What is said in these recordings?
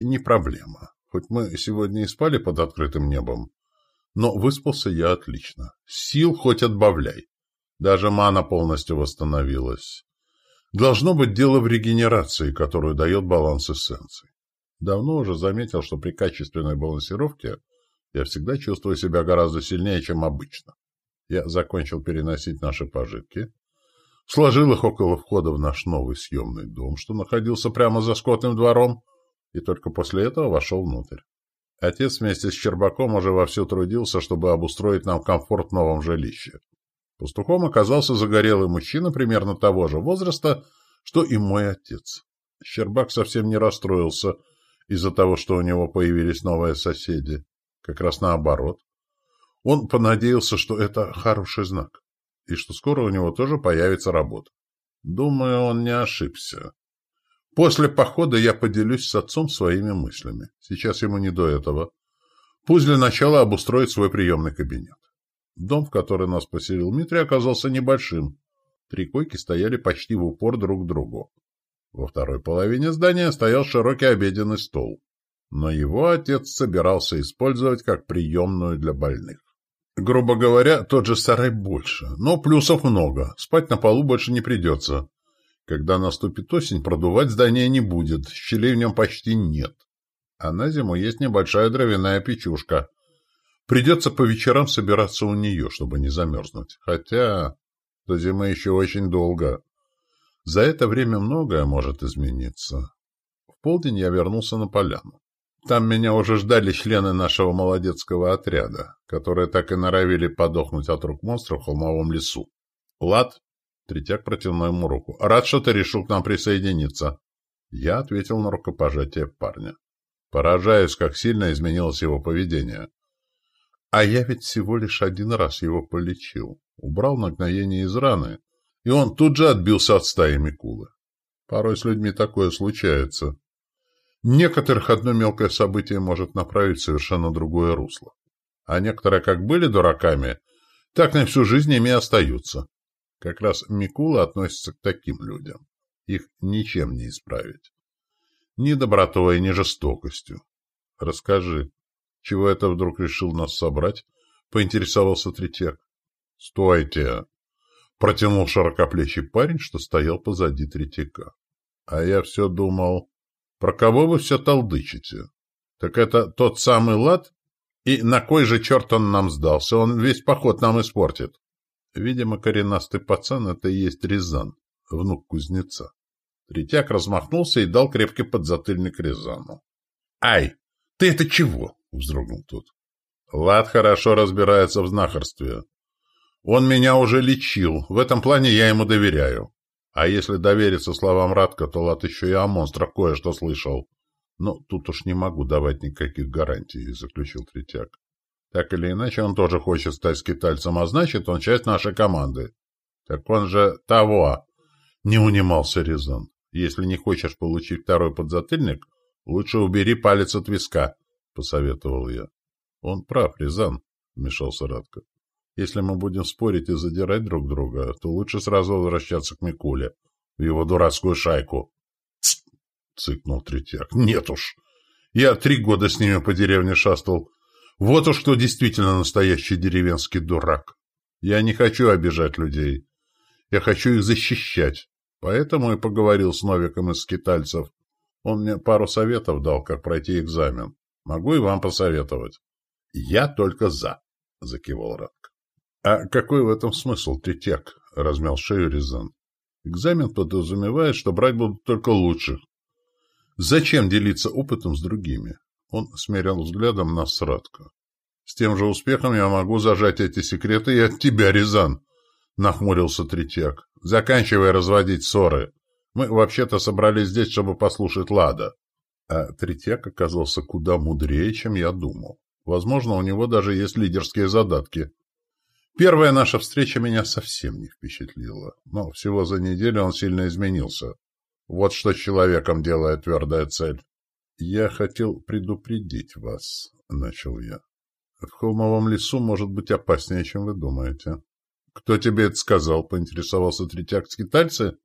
Не проблема. Хоть мы сегодня и спали под открытым небом, но выспался я отлично. Сил хоть отбавляй. Даже мана полностью восстановилась. Должно быть дело в регенерации, которую дает баланс эссенций. Давно уже заметил, что при качественной балансировке я всегда чувствую себя гораздо сильнее, чем обычно. Я закончил переносить наши пожитки, сложил их около входа в наш новый съемный дом, что находился прямо за скотным двором, и только после этого вошел внутрь. Отец вместе с Щербаком уже вовсю трудился, чтобы обустроить нам комфорт в новом жилище. Пастухом оказался загорелый мужчина примерно того же возраста, что и мой отец. Щербак совсем не расстроился из-за того, что у него появились новые соседи. Как раз наоборот. Он понадеялся, что это хороший знак, и что скоро у него тоже появится работа. Думаю, он не ошибся. После похода я поделюсь с отцом своими мыслями. Сейчас ему не до этого. Пусть для начала обустроит свой приемный кабинет. Дом, в который нас поселил Дмитрий, оказался небольшим. Три койки стояли почти в упор друг к другу. Во второй половине здания стоял широкий обеденный стол. Но его отец собирался использовать как приемную для больных. Грубо говоря, тот же сарай больше, но плюсов много. Спать на полу больше не придется. Когда наступит осень, продувать здание не будет, щелей в нем почти нет. А на зиму есть небольшая дровяная печушка. Придется по вечерам собираться у нее, чтобы не замерзнуть. Хотя до зимы еще очень долго. За это время многое может измениться. В полдень я вернулся на поляну. Там меня уже ждали члены нашего молодецкого отряда, которые так и норовили подохнуть от рук монстров в холмовом лесу. «Лад?» Третьяк протянул ему руку. «Рад, что ты решил к нам присоединиться». Я ответил на рукопожатие парня. Поражаюсь, как сильно изменилось его поведение. А я ведь всего лишь один раз его полечил. Убрал нагноение из раны, и он тут же отбился от стаи Микулы. Порой с людьми такое случается. Некоторых одно мелкое событие может направить в совершенно другое русло. А некоторые как были дураками, так на всю жизнь ими остаются. Как раз Микула относится к таким людям. Их ничем не исправить. Ни добротой, ни жестокостью. Расскажи, чего это вдруг решил нас собрать? Поинтересовался Третьяк. Стойте! Протянул широкоплечий парень, что стоял позади Третьяка. А я все думал, про кого вы все толдычите? Так это тот самый лад? И на кой же черт он нам сдался? Он весь поход нам испортит. Видимо, коренастый пацан — это и есть Рязан, внук кузнеца. Третьяк размахнулся и дал крепкий подзатыльник Рязану. — Ай, ты это чего? — вздрогнул тот. — Лад хорошо разбирается в знахарстве. Он меня уже лечил, в этом плане я ему доверяю. А если довериться словам Радка, то Лад еще и о монстрах кое-что слышал. Ну, тут уж не могу давать никаких гарантий, — заключил Третьяк. Так или иначе, он тоже хочет стать скитальцем, а значит, он часть нашей команды. Так он же того. Не унимался Резон. Если не хочешь получить второй подзатыльник, лучше убери палец от виска, посоветовал я. Он прав, Резан, вмешался Радко. Если мы будем спорить и задирать друг друга, то лучше сразу возвращаться к Микуле, в его дурацкую шайку. — цыкнул Третьяк. — Нет уж. Я три года с ними по деревне шастал, вот уж кто действительно настоящий деревенский дурак. Я не хочу обижать людей. Я хочу их защищать. Поэтому и поговорил с Новиком из скитальцев. Он мне пару советов дал, как пройти экзамен. Могу и вам посоветовать. Я только за, — закивал Радко. А какой в этом смысл, Третьяк? — размял шею Рязан. Экзамен подразумевает, что брать будут только лучших. Зачем делиться опытом с другими? Он смерил взглядом нас Радко. «С тем же успехом я могу зажать эти секреты и от тебя, Рязан!» — нахмурился Третьяк. «Заканчивай разводить ссоры. Мы вообще-то собрались здесь, чтобы послушать Лада». А Третьяк оказался куда мудрее, чем я думал. Возможно, у него даже есть лидерские задатки. Первая наша встреча меня совсем не впечатлила, но всего за неделю он сильно изменился. Вот что человеком делает твердая цель. «Я хотел предупредить вас», — начал я. «В холмовом лесу может быть опаснее, чем вы думаете». «Кто тебе это сказал?» — поинтересовался третьяк скитальцы.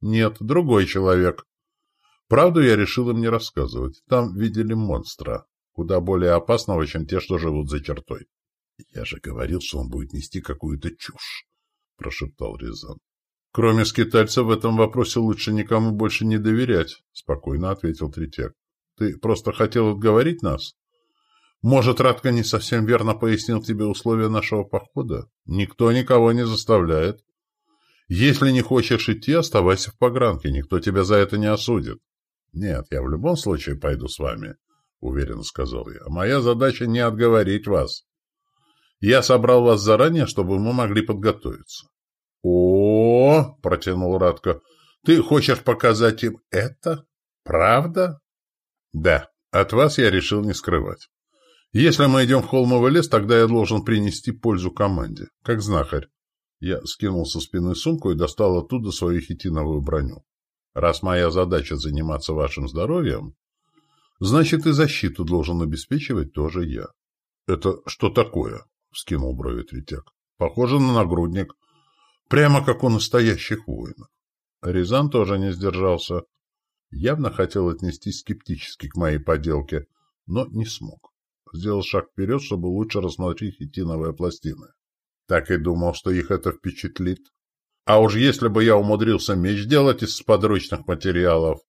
«Нет, другой человек. Правду я решил им не рассказывать. Там видели монстра, куда более опасного, чем те, что живут за чертой. — Я же говорил, что он будет нести какую-то чушь, — прошептал Рязан. — Кроме скитальца в этом вопросе лучше никому больше не доверять, — спокойно ответил Третьяк. — Ты просто хотел отговорить нас? Может, Радко не совсем верно пояснил тебе условия нашего похода? Никто никого не заставляет. Если не хочешь идти, оставайся в погранке, никто тебя за это не осудит. Нет, я в любом случае пойду с вами, — уверенно сказал я. Моя задача не отговорить вас. Я собрал вас заранее, чтобы мы могли подготовиться. О, -о, протянул Радко. Ты хочешь показать им это? Правда? Да, от вас я решил не скрывать. Если мы идем в холмовый лес, тогда я должен принести пользу команде, как знахарь. Я скинул со спины сумку и достал оттуда свою хитиновую броню. Раз моя задача заниматься вашим здоровьем, значит и защиту должен обеспечивать тоже я. — Это что такое? — вскинул брови Третьяк. — Похоже на нагрудник. Прямо как у настоящих воинов. Рязан тоже не сдержался. Явно хотел отнестись скептически к моей поделке, но не смог. Сделал шаг вперед, чтобы лучше рассмотреть хитиновые пластины. Так и думал, что их это впечатлит. А уж если бы я умудрился меч делать из подручных материалов,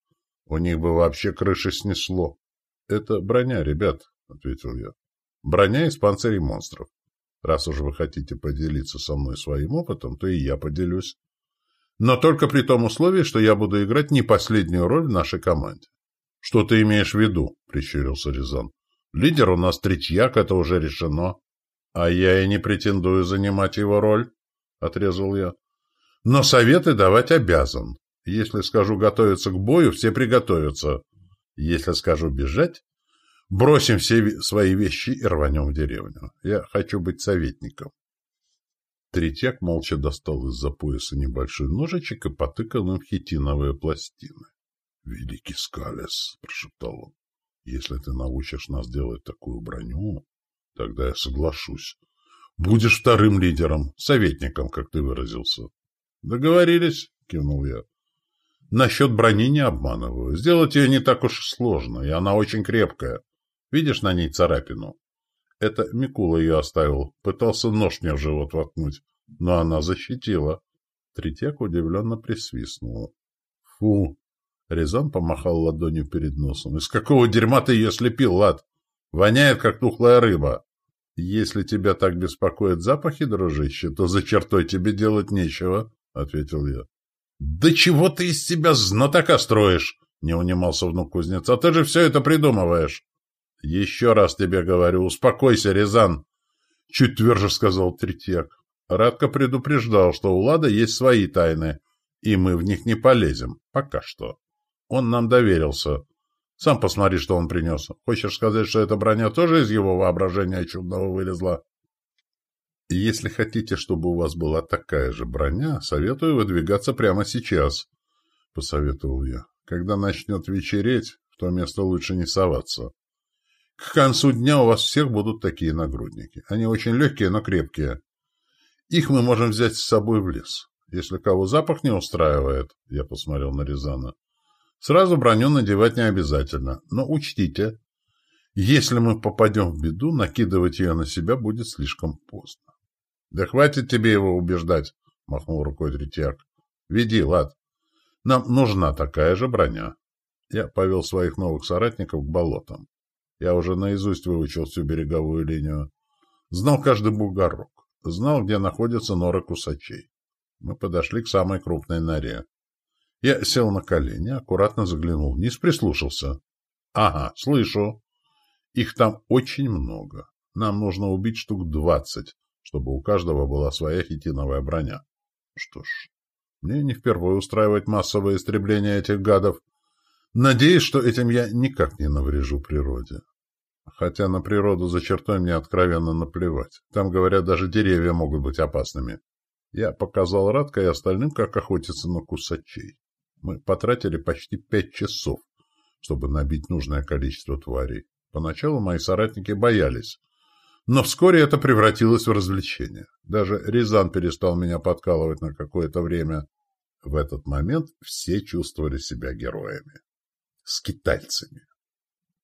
у них бы вообще крыши снесло. — Это броня, ребят, — ответил я. — Броня из панцирей монстров. Раз уж вы хотите поделиться со мной своим опытом, то и я поделюсь. Но только при том условии, что я буду играть не последнюю роль в нашей команде. — Что ты имеешь в виду? — прищурился Рязан. — Лидер у нас Третьяк, это уже решено. «А я и не претендую занимать его роль», — отрезал я. «Но советы давать обязан. Если скажу готовиться к бою, все приготовятся. Если скажу бежать, бросим все свои вещи и рванем в деревню. Я хочу быть советником». Третьяк молча достал из-за пояса небольшой ножичек и потыкал им хитиновые пластины. — Великий Скалес, — прошептал он, — если ты научишь нас делать такую броню, Тогда я соглашусь. Будешь вторым лидером, советником, как ты выразился. Договорились, кивнул я. Насчет брони не обманываю. Сделать ее не так уж сложно, и она очень крепкая. Видишь на ней царапину? Это Микула ее оставил. Пытался нож мне в живот воткнуть, но она защитила. Третьяк удивленно присвистнула. Фу! Рязан помахал ладонью перед носом. Из какого дерьма ты ее слепил, Лад? Воняет, как тухлая рыба. «Если тебя так беспокоят запахи, дружище, то за чертой тебе делать нечего», — ответил я. «Да чего ты из себя знатока строишь?» — не унимался внук кузнеца. «Ты же все это придумываешь». «Еще раз тебе говорю, успокойся, Рязан», — чуть тверже сказал Третьяк. Радко предупреждал, что у Лада есть свои тайны, и мы в них не полезем, пока что. Он нам доверился. Сам посмотри, что он принес. Хочешь сказать, что эта броня тоже из его воображения чудного вылезла? Если хотите, чтобы у вас была такая же броня, советую выдвигаться прямо сейчас, — посоветовал я. Когда начнет вечереть, в то место лучше не соваться. К концу дня у вас всех будут такие нагрудники. Они очень легкие, но крепкие. Их мы можем взять с собой в лес. Если кого запах не устраивает, — я посмотрел на Рязана, Сразу броню надевать не обязательно, но учтите, если мы попадем в беду, накидывать ее на себя будет слишком поздно. — Да хватит тебе его убеждать, — махнул рукой Третьяк. — Веди, лад. Нам нужна такая же броня. Я повел своих новых соратников к болотам. Я уже наизусть выучил всю береговую линию. Знал каждый бугорок. Знал, где находятся норы кусачей. Мы подошли к самой крупной норе. Я сел на колени, аккуратно заглянул вниз, прислушался. Ага, слышу. Их там очень много. Нам нужно убить штук двадцать, чтобы у каждого была своя хитиновая броня. Что ж, мне не впервые устраивать массовое истребление этих гадов. Надеюсь, что этим я никак не наврежу природе. Хотя на природу за чертой мне откровенно наплевать. Там, говорят, даже деревья могут быть опасными. Я показал Радко и остальным, как охотиться на кусачей. Мы потратили почти пять часов, чтобы набить нужное количество тварей. Поначалу мои соратники боялись, но вскоре это превратилось в развлечение. Даже Рязан перестал меня подкалывать на какое-то время. В этот момент все чувствовали себя героями. Скитальцами.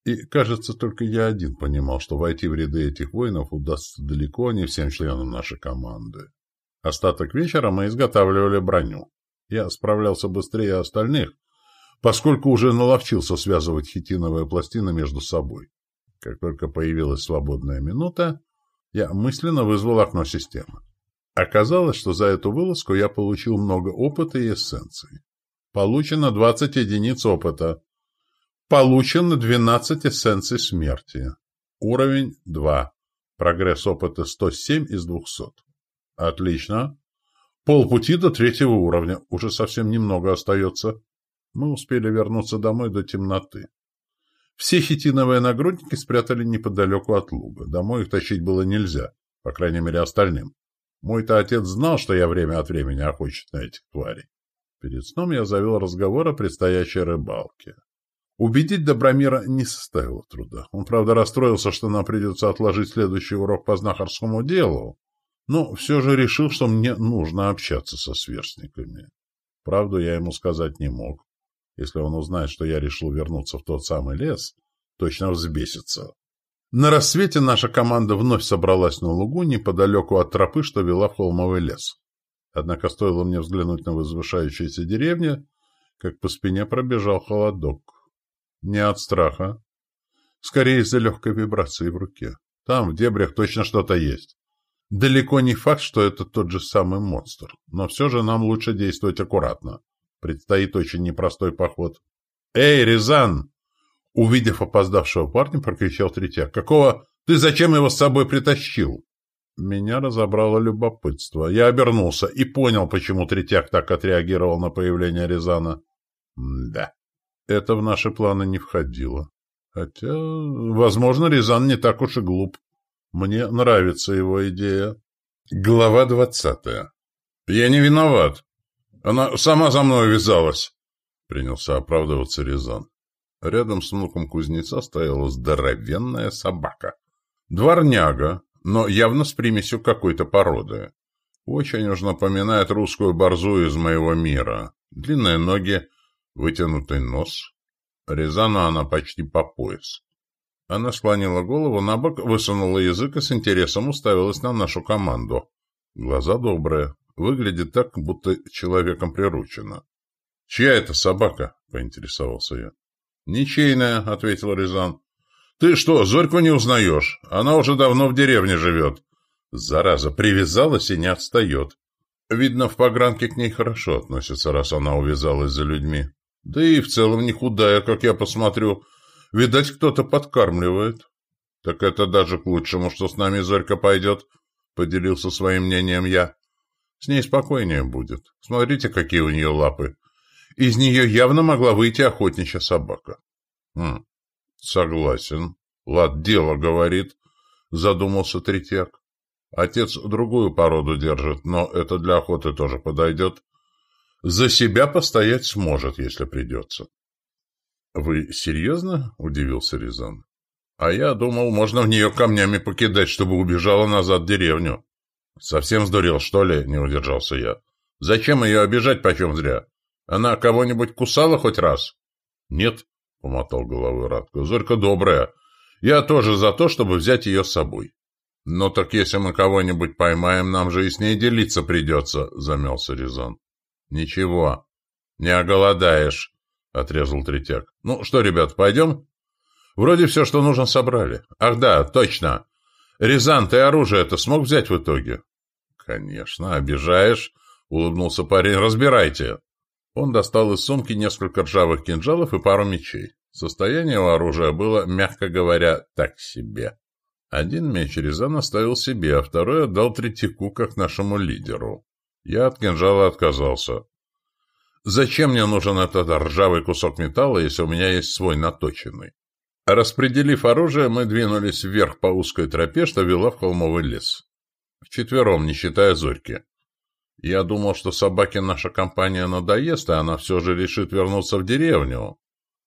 И, кажется, только я один понимал, что войти в ряды этих воинов удастся далеко не всем членам нашей команды. Остаток вечера мы изготавливали броню. Я справлялся быстрее остальных, поскольку уже наловчился связывать хитиновые пластины между собой. Как только появилась свободная минута, я мысленно вызвал окно системы. Оказалось, что за эту вылазку я получил много опыта и эссенций. Получено 20 единиц опыта. Получено 12 эссенций смерти. Уровень 2. Прогресс опыта 107 из 200. Отлично. Полпути до третьего уровня. Уже совсем немного остается. Мы успели вернуться домой до темноты. Все хитиновые нагрудники спрятали неподалеку от луга. Домой их тащить было нельзя, по крайней мере остальным. Мой-то отец знал, что я время от времени охочет на этих тварей. Перед сном я завел разговор о предстоящей рыбалке. Убедить Добромира не составило труда. Он, правда, расстроился, что нам придется отложить следующий урок по знахарскому делу, но все же решил, что мне нужно общаться со сверстниками. Правду я ему сказать не мог. Если он узнает, что я решил вернуться в тот самый лес, точно взбесится. На рассвете наша команда вновь собралась на лугу неподалеку от тропы, что вела в холмовый лес. Однако стоило мне взглянуть на возвышающиеся деревни, как по спине пробежал холодок. Не от страха. Скорее из-за легкой вибрации в руке. Там, в дебрях, точно что-то есть. Далеко не факт, что это тот же самый монстр, но все же нам лучше действовать аккуратно. Предстоит очень непростой поход. «Эй, Рязан!» Увидев опоздавшего парня, прокричал Третьяк. «Какого? Ты зачем его с собой притащил?» Меня разобрало любопытство. Я обернулся и понял, почему Третьяк так отреагировал на появление Рязана. да, это в наши планы не входило. Хотя, возможно, Рязан не так уж и глуп. Мне нравится его идея. Глава двадцатая. «Я не виноват. Она сама за мной вязалась», — принялся оправдываться Рязан. Рядом с внуком кузнеца стояла здоровенная собака. Дворняга, но явно с примесью какой-то породы. Очень уж напоминает русскую борзую из моего мира. Длинные ноги, вытянутый нос. Резана она почти по пояс. Она склонила голову на бок, высунула язык и с интересом уставилась на нашу команду. Глаза добрые. Выглядит так, будто человеком приручена. «Чья это собака?» — поинтересовался я. «Ничейная», — ответил Рязан. «Ты что, Зорьку не узнаешь? Она уже давно в деревне живет». Зараза, привязалась и не отстает. Видно, в погранке к ней хорошо относятся, раз она увязалась за людьми. Да и в целом не худая, как я посмотрю. Видать, кто-то подкармливает. Так это даже к лучшему, что с нами Зорька пойдет, — поделился своим мнением я. С ней спокойнее будет. Смотрите, какие у нее лапы. Из нее явно могла выйти охотничья собака. Хм, Согласен. Лад дело говорит, задумался Третьяк. Отец другую породу держит, но это для охоты тоже подойдет. За себя постоять сможет, если придется. Вы серьезно? Удивился Рязан. А я думал, можно в нее камнями покидать, чтобы убежала назад в деревню. Совсем сдурел, что ли? Не удержался я. Зачем ее обижать почем зря? Она кого-нибудь кусала хоть раз? Нет, — помотал головой Радко. — Зорька добрая. Я тоже за то, чтобы взять ее с собой. — Но так если мы кого-нибудь поймаем, нам же и с ней делиться придется, — замялся Резон. — Ничего, не оголодаешь, — отрезал Третьяк. — Ну что, ребят, пойдем? Вроде все, что нужно, собрали. Ах да, точно. Рязан, ты оружие-то смог взять в итоге? — Конечно, обижаешь, — улыбнулся парень. — Разбирайте. Он достал из сумки несколько ржавых кинжалов и пару мечей. Состояние у оружия было, мягко говоря, так себе. Один меч Рязан оставил себе, а второй отдал Третьяку, как нашему лидеру. Я от кинжала отказался. Зачем мне нужен этот ржавый кусок металла, если у меня есть свой наточенный? Распределив оружие, мы двинулись вверх по узкой тропе, что вела в холмовый лес. Вчетвером, не считая Зорьки. Я думал, что собаке наша компания надоест, и она все же решит вернуться в деревню.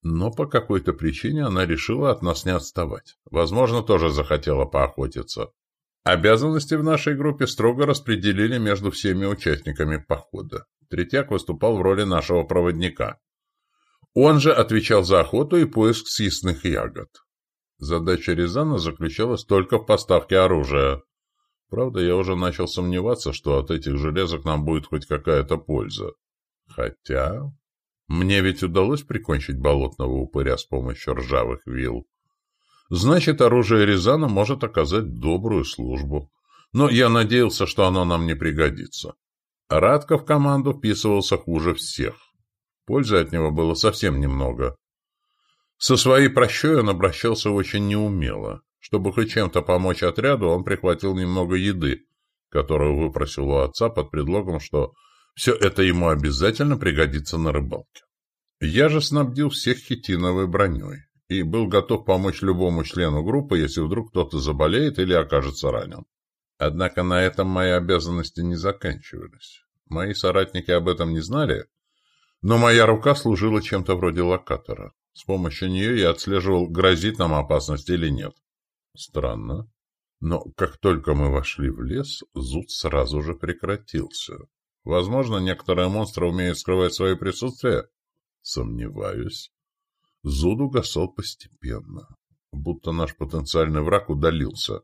Но по какой-то причине она решила от нас не отставать. Возможно, тоже захотела поохотиться. Обязанности в нашей группе строго распределили между всеми участниками похода. Третьяк выступал в роли нашего проводника. Он же отвечал за охоту и поиск съестных ягод. Задача Рязана заключалась только в поставке оружия. Правда, я уже начал сомневаться, что от этих железок нам будет хоть какая-то польза. Хотя... Мне ведь удалось прикончить болотного упыря с помощью ржавых вил. Значит, оружие Рязана может оказать добрую службу. Но я надеялся, что оно нам не пригодится. Радко в команду вписывался хуже всех. Пользы от него было совсем немного. Со своей прощой он обращался очень неумело. Чтобы хоть чем-то помочь отряду, он прихватил немного еды, которую выпросил у отца под предлогом, что все это ему обязательно пригодится на рыбалке. Я же снабдил всех хитиновой броней и был готов помочь любому члену группы, если вдруг кто-то заболеет или окажется ранен. Однако на этом мои обязанности не заканчивались. Мои соратники об этом не знали, но моя рука служила чем-то вроде локатора. С помощью нее я отслеживал, грозит нам опасность или нет. Странно. Но как только мы вошли в лес, зуд сразу же прекратился. Возможно, некоторые монстры умеют скрывать свое присутствие? Сомневаюсь. Зуд угасал постепенно, будто наш потенциальный враг удалился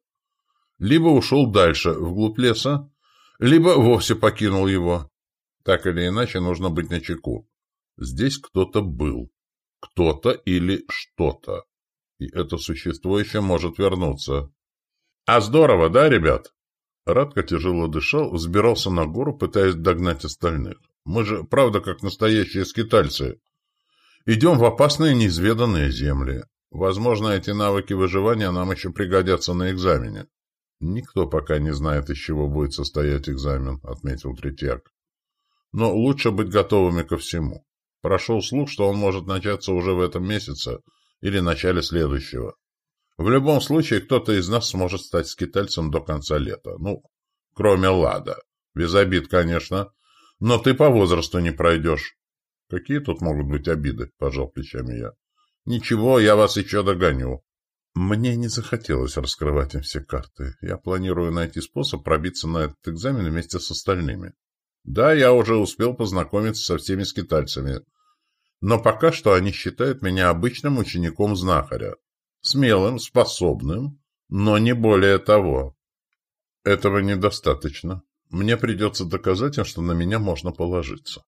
либо ушел дальше, вглубь леса, либо вовсе покинул его. Так или иначе, нужно быть начеку. Здесь кто-то был. Кто-то или что-то. И это существо еще может вернуться. А здорово, да, ребят? Радко тяжело дышал, взбирался на гору, пытаясь догнать остальных. Мы же, правда, как настоящие скитальцы. Идем в опасные неизведанные земли. Возможно, эти навыки выживания нам еще пригодятся на экзамене. «Никто пока не знает, из чего будет состоять экзамен», — отметил Третьяк. «Но лучше быть готовыми ко всему. Прошел слух, что он может начаться уже в этом месяце или начале следующего. В любом случае, кто-то из нас сможет стать скитальцем до конца лета. Ну, кроме Лада. Без обид, конечно. Но ты по возрасту не пройдешь». «Какие тут могут быть обиды?» — пожал плечами я. «Ничего, я вас еще догоню. Мне не захотелось раскрывать им все карты. Я планирую найти способ пробиться на этот экзамен вместе с остальными. Да, я уже успел познакомиться со всеми скитальцами. Но пока что они считают меня обычным учеником знахаря. Смелым, способным, но не более того. Этого недостаточно. Мне придется доказать им, что на меня можно положиться.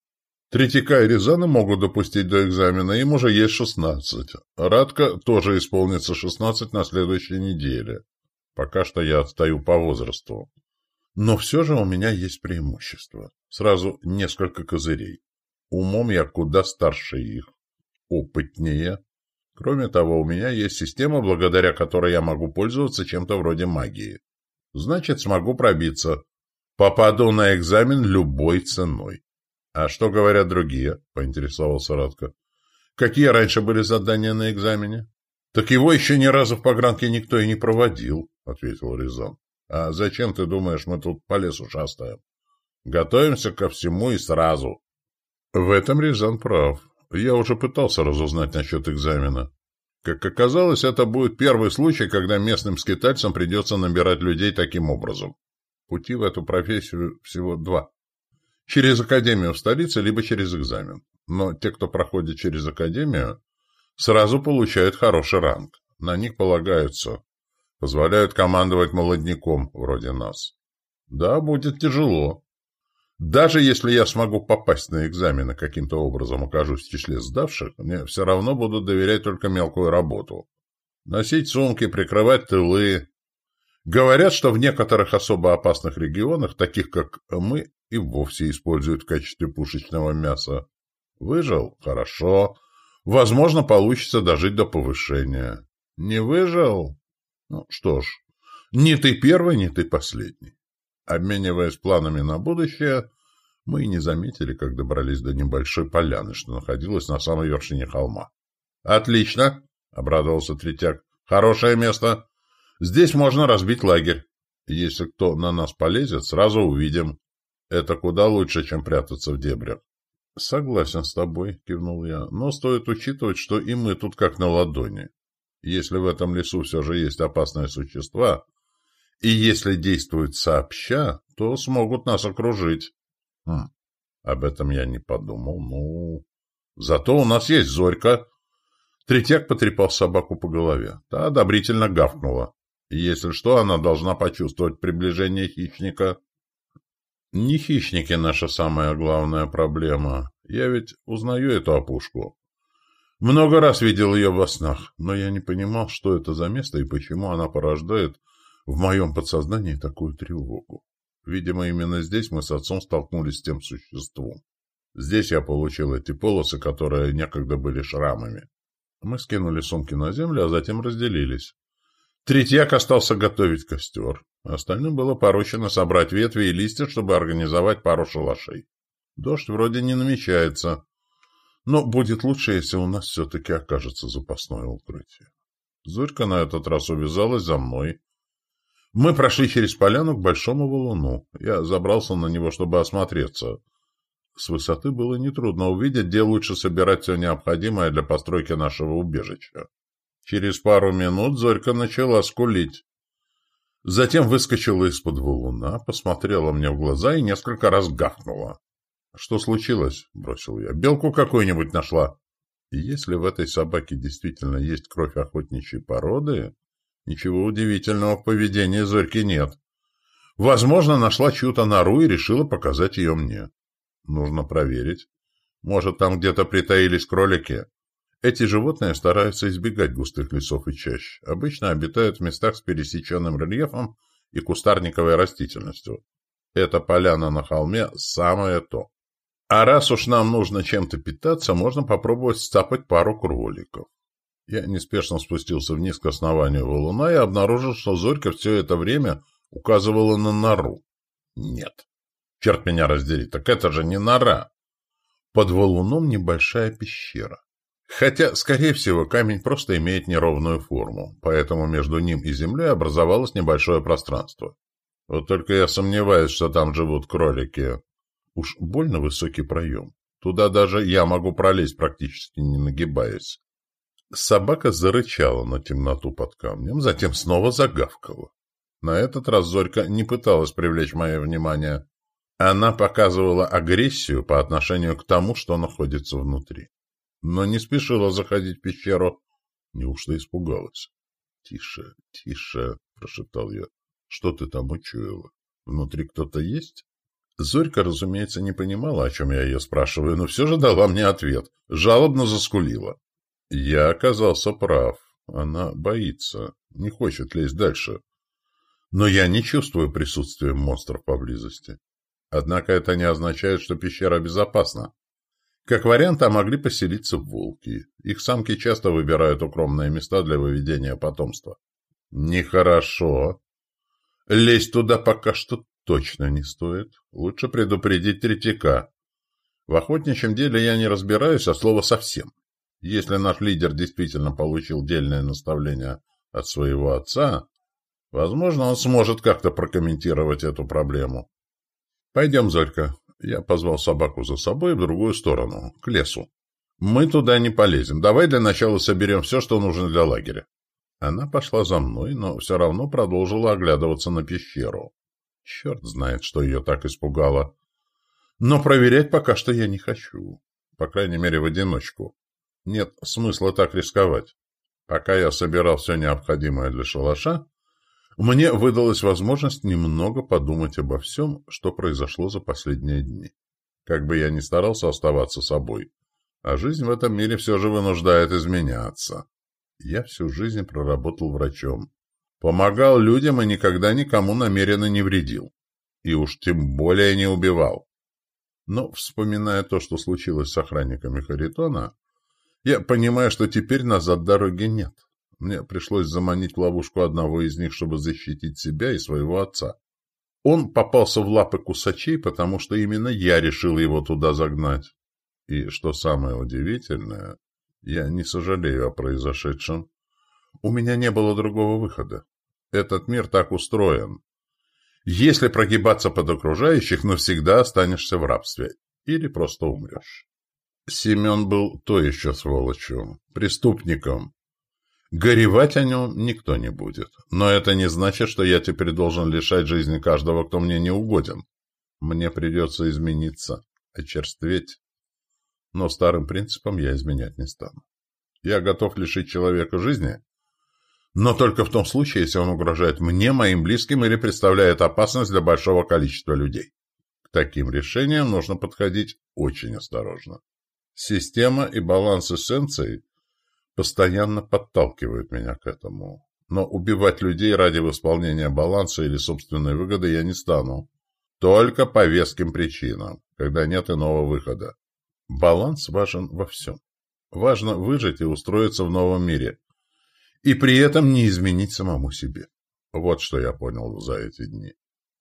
Третьяка и Рязана могут допустить до экзамена, им уже есть шестнадцать. Радка тоже исполнится шестнадцать на следующей неделе. Пока что я отстаю по возрасту. Но все же у меня есть преимущество. Сразу несколько козырей. Умом я куда старше их. Опытнее. Кроме того, у меня есть система, благодаря которой я могу пользоваться чем-то вроде магии. Значит, смогу пробиться. Попаду на экзамен любой ценой. «А что говорят другие?» — поинтересовался Радко. «Какие раньше были задания на экзамене?» «Так его еще ни разу в погранке никто и не проводил», — ответил Резон. «А зачем, ты думаешь, мы тут по лесу шастаем? Готовимся ко всему и сразу». В этом Резон прав. Я уже пытался разузнать насчет экзамена. Как оказалось, это будет первый случай, когда местным скитальцам придется набирать людей таким образом. Пути в эту профессию всего два. Через академию в столице, либо через экзамен. Но те, кто проходит через академию, сразу получают хороший ранг. На них полагаются. Позволяют командовать молодняком, вроде нас. Да, будет тяжело. Даже если я смогу попасть на экзамены, каким-то образом окажусь в числе сдавших, мне все равно будут доверять только мелкую работу. Носить сумки, прикрывать тылы. Говорят, что в некоторых особо опасных регионах, таких как мы, и вовсе используют в качестве пушечного мяса. Выжил? Хорошо. Возможно, получится дожить до повышения. Не выжил? Ну, что ж, не ты первый, не ты последний. Обмениваясь планами на будущее, мы и не заметили, как добрались до небольшой поляны, что находилась на самой вершине холма. «Отлично!» — обрадовался Третьяк. «Хорошее место. Здесь можно разбить лагерь. Если кто на нас полезет, сразу увидим. Это куда лучше, чем прятаться в дебрях. — Согласен с тобой, — кивнул я, — но стоит учитывать, что и мы тут как на ладони. Если в этом лесу все же есть опасные существа, и если действуют сообща, то смогут нас окружить. Хм, об этом я не подумал. Ну, Зато у нас есть Зорька. Третьяк потрепал собаку по голове. Та одобрительно гавкнула. Если что, она должна почувствовать приближение хищника. Не хищники наша самая главная проблема. Я ведь узнаю эту опушку. Много раз видел ее во снах, но я не понимал, что это за место и почему она порождает в моем подсознании такую тревогу. Видимо, именно здесь мы с отцом столкнулись с тем существом. Здесь я получил эти полосы, которые некогда были шрамами. Мы скинули сумки на землю, а затем разделились. Третьяк остался готовить костер. Остальным было поручено собрать ветви и листья, чтобы организовать пару шалашей. Дождь вроде не намечается, но будет лучше, если у нас все-таки окажется запасное укрытие. Зорька на этот раз увязалась за мной. Мы прошли через поляну к большому валуну. Я забрался на него, чтобы осмотреться. С высоты было нетрудно увидеть, где лучше собирать все необходимое для постройки нашего убежища. Через пару минут Зорька начала скулить. Затем выскочила из-под валуна, посмотрела мне в глаза и несколько раз гахнула. «Что случилось?» — бросил я. «Белку какую-нибудь нашла?» Если в этой собаке действительно есть кровь охотничьей породы, ничего удивительного в поведении Зорьки нет. Возможно, нашла чью-то нору и решила показать ее мне. Нужно проверить. Может, там где-то притаились кролики? Эти животные стараются избегать густых лесов и чащ. Обычно обитают в местах с пересеченным рельефом и кустарниковой растительностью. Эта поляна на холме – самое то. А раз уж нам нужно чем-то питаться, можно попробовать стапать пару кроликов. Я неспешно спустился вниз к основанию валуна и обнаружил, что Зорька все это время указывала на нору. Нет. Черт меня раздери, так это же не нора. Под валуном небольшая пещера. Хотя, скорее всего, камень просто имеет неровную форму, поэтому между ним и землей образовалось небольшое пространство. Вот только я сомневаюсь, что там живут кролики. Уж больно высокий проем. Туда даже я могу пролезть, практически не нагибаясь. Собака зарычала на темноту под камнем, затем снова загавкала. На этот раз Зорька не пыталась привлечь мое внимание. Она показывала агрессию по отношению к тому, что находится внутри. Но не спешила заходить в пещеру. Неужто испугалась? — Тише, тише, — прошептал я. — Что ты там учуяла? Внутри кто-то есть? Зорька, разумеется, не понимала, о чем я ее спрашиваю, но все же дала мне ответ. Жалобно заскулила. Я оказался прав. Она боится, не хочет лезть дальше. Но я не чувствую присутствия монстров поблизости. Однако это не означает, что пещера безопасна. Как вариант, там могли поселиться волки. Их самки часто выбирают укромные места для выведения потомства. Нехорошо. Лезть туда пока что точно не стоит. Лучше предупредить третьяка. В охотничьем деле я не разбираюсь, а слово совсем. Если наш лидер действительно получил дельное наставление от своего отца, возможно, он сможет как-то прокомментировать эту проблему. «Пойдем, Зорька». Я позвал собаку за собой в другую сторону, к лесу. «Мы туда не полезем. Давай для начала соберем все, что нужно для лагеря». Она пошла за мной, но все равно продолжила оглядываться на пещеру. Черт знает, что ее так испугало. Но проверять пока что я не хочу. По крайней мере, в одиночку. Нет смысла так рисковать. Пока я собирал все необходимое для шалаша, мне выдалась возможность немного подумать обо всем, что произошло за последние дни. Как бы я ни старался оставаться собой, а жизнь в этом мире все же вынуждает изменяться. Я всю жизнь проработал врачом. Помогал людям и никогда никому намеренно не вредил. И уж тем более не убивал. Но, вспоминая то, что случилось с охранниками Харитона, я понимаю, что теперь назад дороги нет. Мне пришлось заманить в ловушку одного из них, чтобы защитить себя и своего отца. Он попался в лапы кусачей, потому что именно я решил его туда загнать. И, что самое удивительное, я не сожалею о произошедшем. У меня не было другого выхода. Этот мир так устроен. Если прогибаться под окружающих, навсегда останешься в рабстве. Или просто умрешь. Семен был то еще сволочью, преступником. Горевать о нем никто не будет. Но это не значит, что я теперь должен лишать жизни каждого, кто мне не угоден. Мне придется измениться, очерстветь. Но старым принципам я изменять не стану. Я готов лишить человека жизни, но только в том случае, если он угрожает мне, моим близким или представляет опасность для большого количества людей. К таким решениям нужно подходить очень осторожно. Система и баланс эссенций постоянно подталкивают меня к этому. Но убивать людей ради восполнения баланса или собственной выгоды я не стану. Только по веским причинам, когда нет иного выхода. Баланс важен во всем. Важно выжить и устроиться в новом мире. И при этом не изменить самому себе. Вот что я понял за эти дни.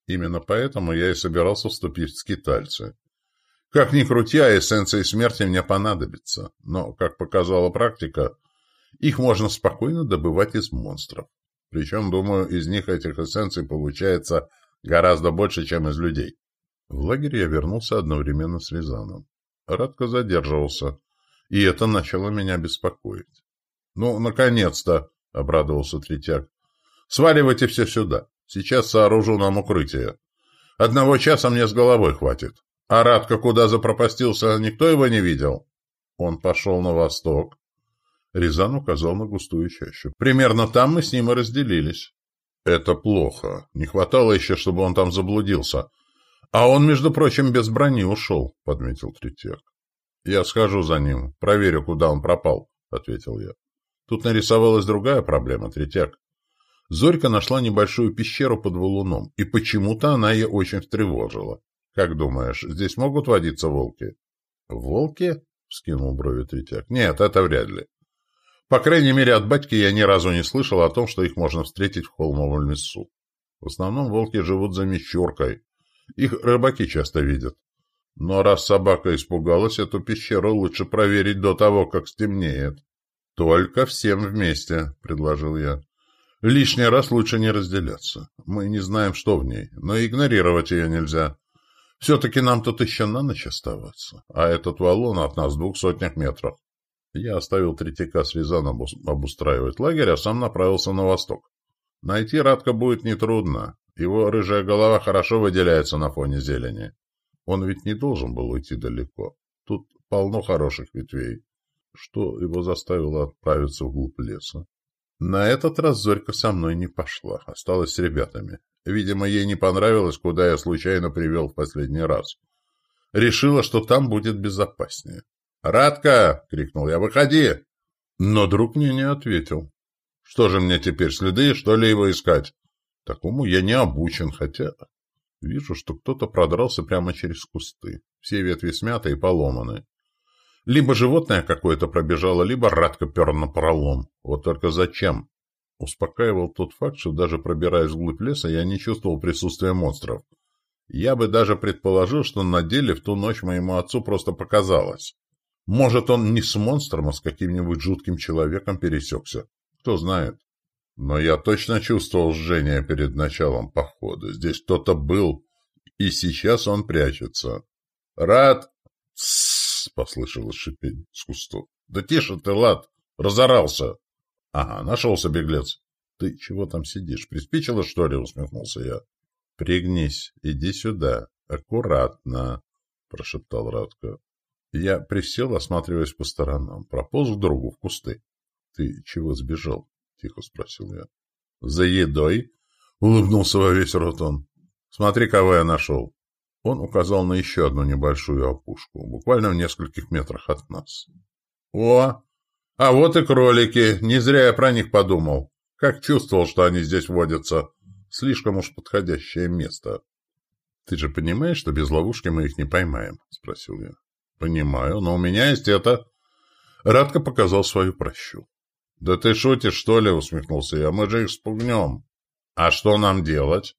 Именно поэтому я и собирался вступить в скитальцы. Как ни крути, а эссенции смерти мне понадобится. Но, как показала практика, их можно спокойно добывать из монстров. Причем, думаю, из них этих эссенций получается гораздо больше, чем из людей. В лагерь я вернулся одновременно с Рязаном. Радко задерживался, и это начало меня беспокоить. — Ну, наконец-то! — обрадовался Третьяк. — Сваливайте все сюда. Сейчас сооружу нам укрытие. Одного часа мне с головой хватит. А Радко куда запропастился, никто его не видел? Он пошел на восток. Рязан указал на густую чащу. Примерно там мы с ним и разделились. Это плохо. Не хватало еще, чтобы он там заблудился. А он, между прочим, без брони ушел, — подметил Третьяк. Я схожу за ним, проверю, куда он пропал, — ответил я. Тут нарисовалась другая проблема, Третьяк. Зорька нашла небольшую пещеру под валуном, и почему-то она ее очень встревожила. Как думаешь, здесь могут водиться волки? Волки? — вскинул брови Третьяк. Нет, это вряд ли. По крайней мере, от батьки я ни разу не слышал о том, что их можно встретить в холмовом лесу. В основном волки живут за мещуркой. Их рыбаки часто видят. Но раз собака испугалась, эту пещеру лучше проверить до того, как стемнеет. — Только всем вместе, — предложил я. — Лишний раз лучше не разделяться. Мы не знаем, что в ней, но игнорировать ее нельзя. Все-таки нам тут еще на ночь оставаться, а этот валун от нас в двух сотнях метров. Я оставил Третьяка с Рязаном обустраивать лагерь, а сам направился на восток. Найти Радка будет нетрудно. Его рыжая голова хорошо выделяется на фоне зелени. Он ведь не должен был уйти далеко. Тут полно хороших ветвей. Что его заставило отправиться вглубь леса? На этот раз Зорька со мной не пошла, осталась с ребятами. Видимо, ей не понравилось, куда я случайно привел в последний раз. Решила, что там будет безопаснее. «Радка!» — крикнул я. «Выходи!» Но друг мне не ответил. «Что же мне теперь, следы, что ли, его искать?» Такому я не обучен, хотя... Вижу, что кто-то продрался прямо через кусты. Все ветви смяты и поломаны. Либо животное какое-то пробежало, либо Радка пер на пролом. Вот только зачем? Успокаивал тот факт, что даже пробираясь вглубь леса, я не чувствовал присутствия монстров. Я бы даже предположил, что на деле в ту ночь моему отцу просто показалось. Может, он не с монстром, а с каким-нибудь жутким человеком пересекся. Кто знает. Но я точно чувствовал жжение перед началом похода. Здесь кто-то был, и сейчас он прячется. «Рад!» Послышалось шипение с кустов. «Да тише ты, Лад! Разорался!» «Ага, нашелся беглец!» «Ты чего там сидишь? Приспичило, что ли?» — усмехнулся я. «Пригнись, иди сюда, аккуратно!» — прошептал Радко. Я присел, осматриваясь по сторонам, прополз к другу в кусты. — Ты чего сбежал? — тихо спросил я. — За едой? — улыбнулся во весь рот он. — Смотри, кого я нашел. Он указал на еще одну небольшую опушку, буквально в нескольких метрах от нас. — О! А вот и кролики! Не зря я про них подумал. Как чувствовал, что они здесь водятся. Слишком уж подходящее место. — Ты же понимаешь, что без ловушки мы их не поймаем? — спросил я. Понимаю, но у меня есть это. Радко показал свою прощу. Да ты шутишь, что ли, усмехнулся я. Мы же их спугнем. А что нам делать?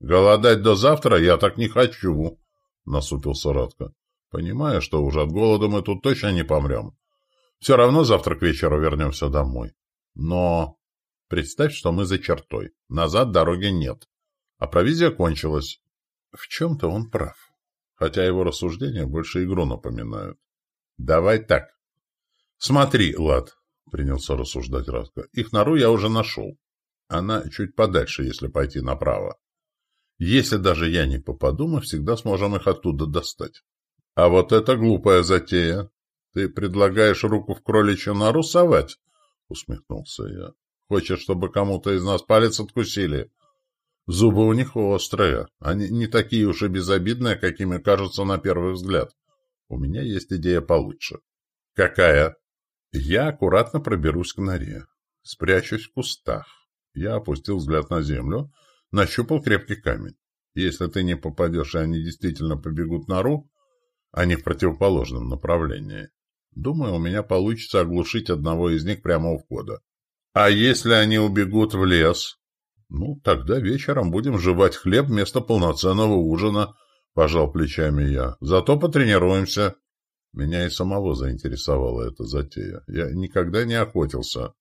Голодать до завтра я так не хочу, насупился Радко. Понимаю, что уже от голода мы тут точно не помрем. Все равно завтра к вечеру вернемся домой. Но представь, что мы за чертой. Назад дороги нет. А провизия кончилась. В чем-то он прав хотя его рассуждения больше игру напоминают. «Давай так. Смотри, Лад», — принялся рассуждать Радко, — «их нору я уже нашел. Она чуть подальше, если пойти направо. Если даже я не попаду, мы всегда сможем их оттуда достать. А вот это глупая затея. Ты предлагаешь руку в кроличью нору совать? Усмехнулся я. Хочешь, чтобы кому-то из нас палец откусили? Зубы у них острые. Они не такие уж и безобидные, какими кажутся на первый взгляд. У меня есть идея получше. Какая? Я аккуратно проберусь к норе. Спрячусь в кустах. Я опустил взгляд на землю, нащупал крепкий камень. Если ты не попадешь, и они действительно побегут в нору, они в противоположном направлении. Думаю, у меня получится оглушить одного из них прямо у входа. А если они убегут в лес? Ну, тогда вечером будем жевать хлеб вместо полноценного ужина, пожал плечами я. Зато потренируемся. Меня и самого заинтересовала эта затея. Я никогда не охотился.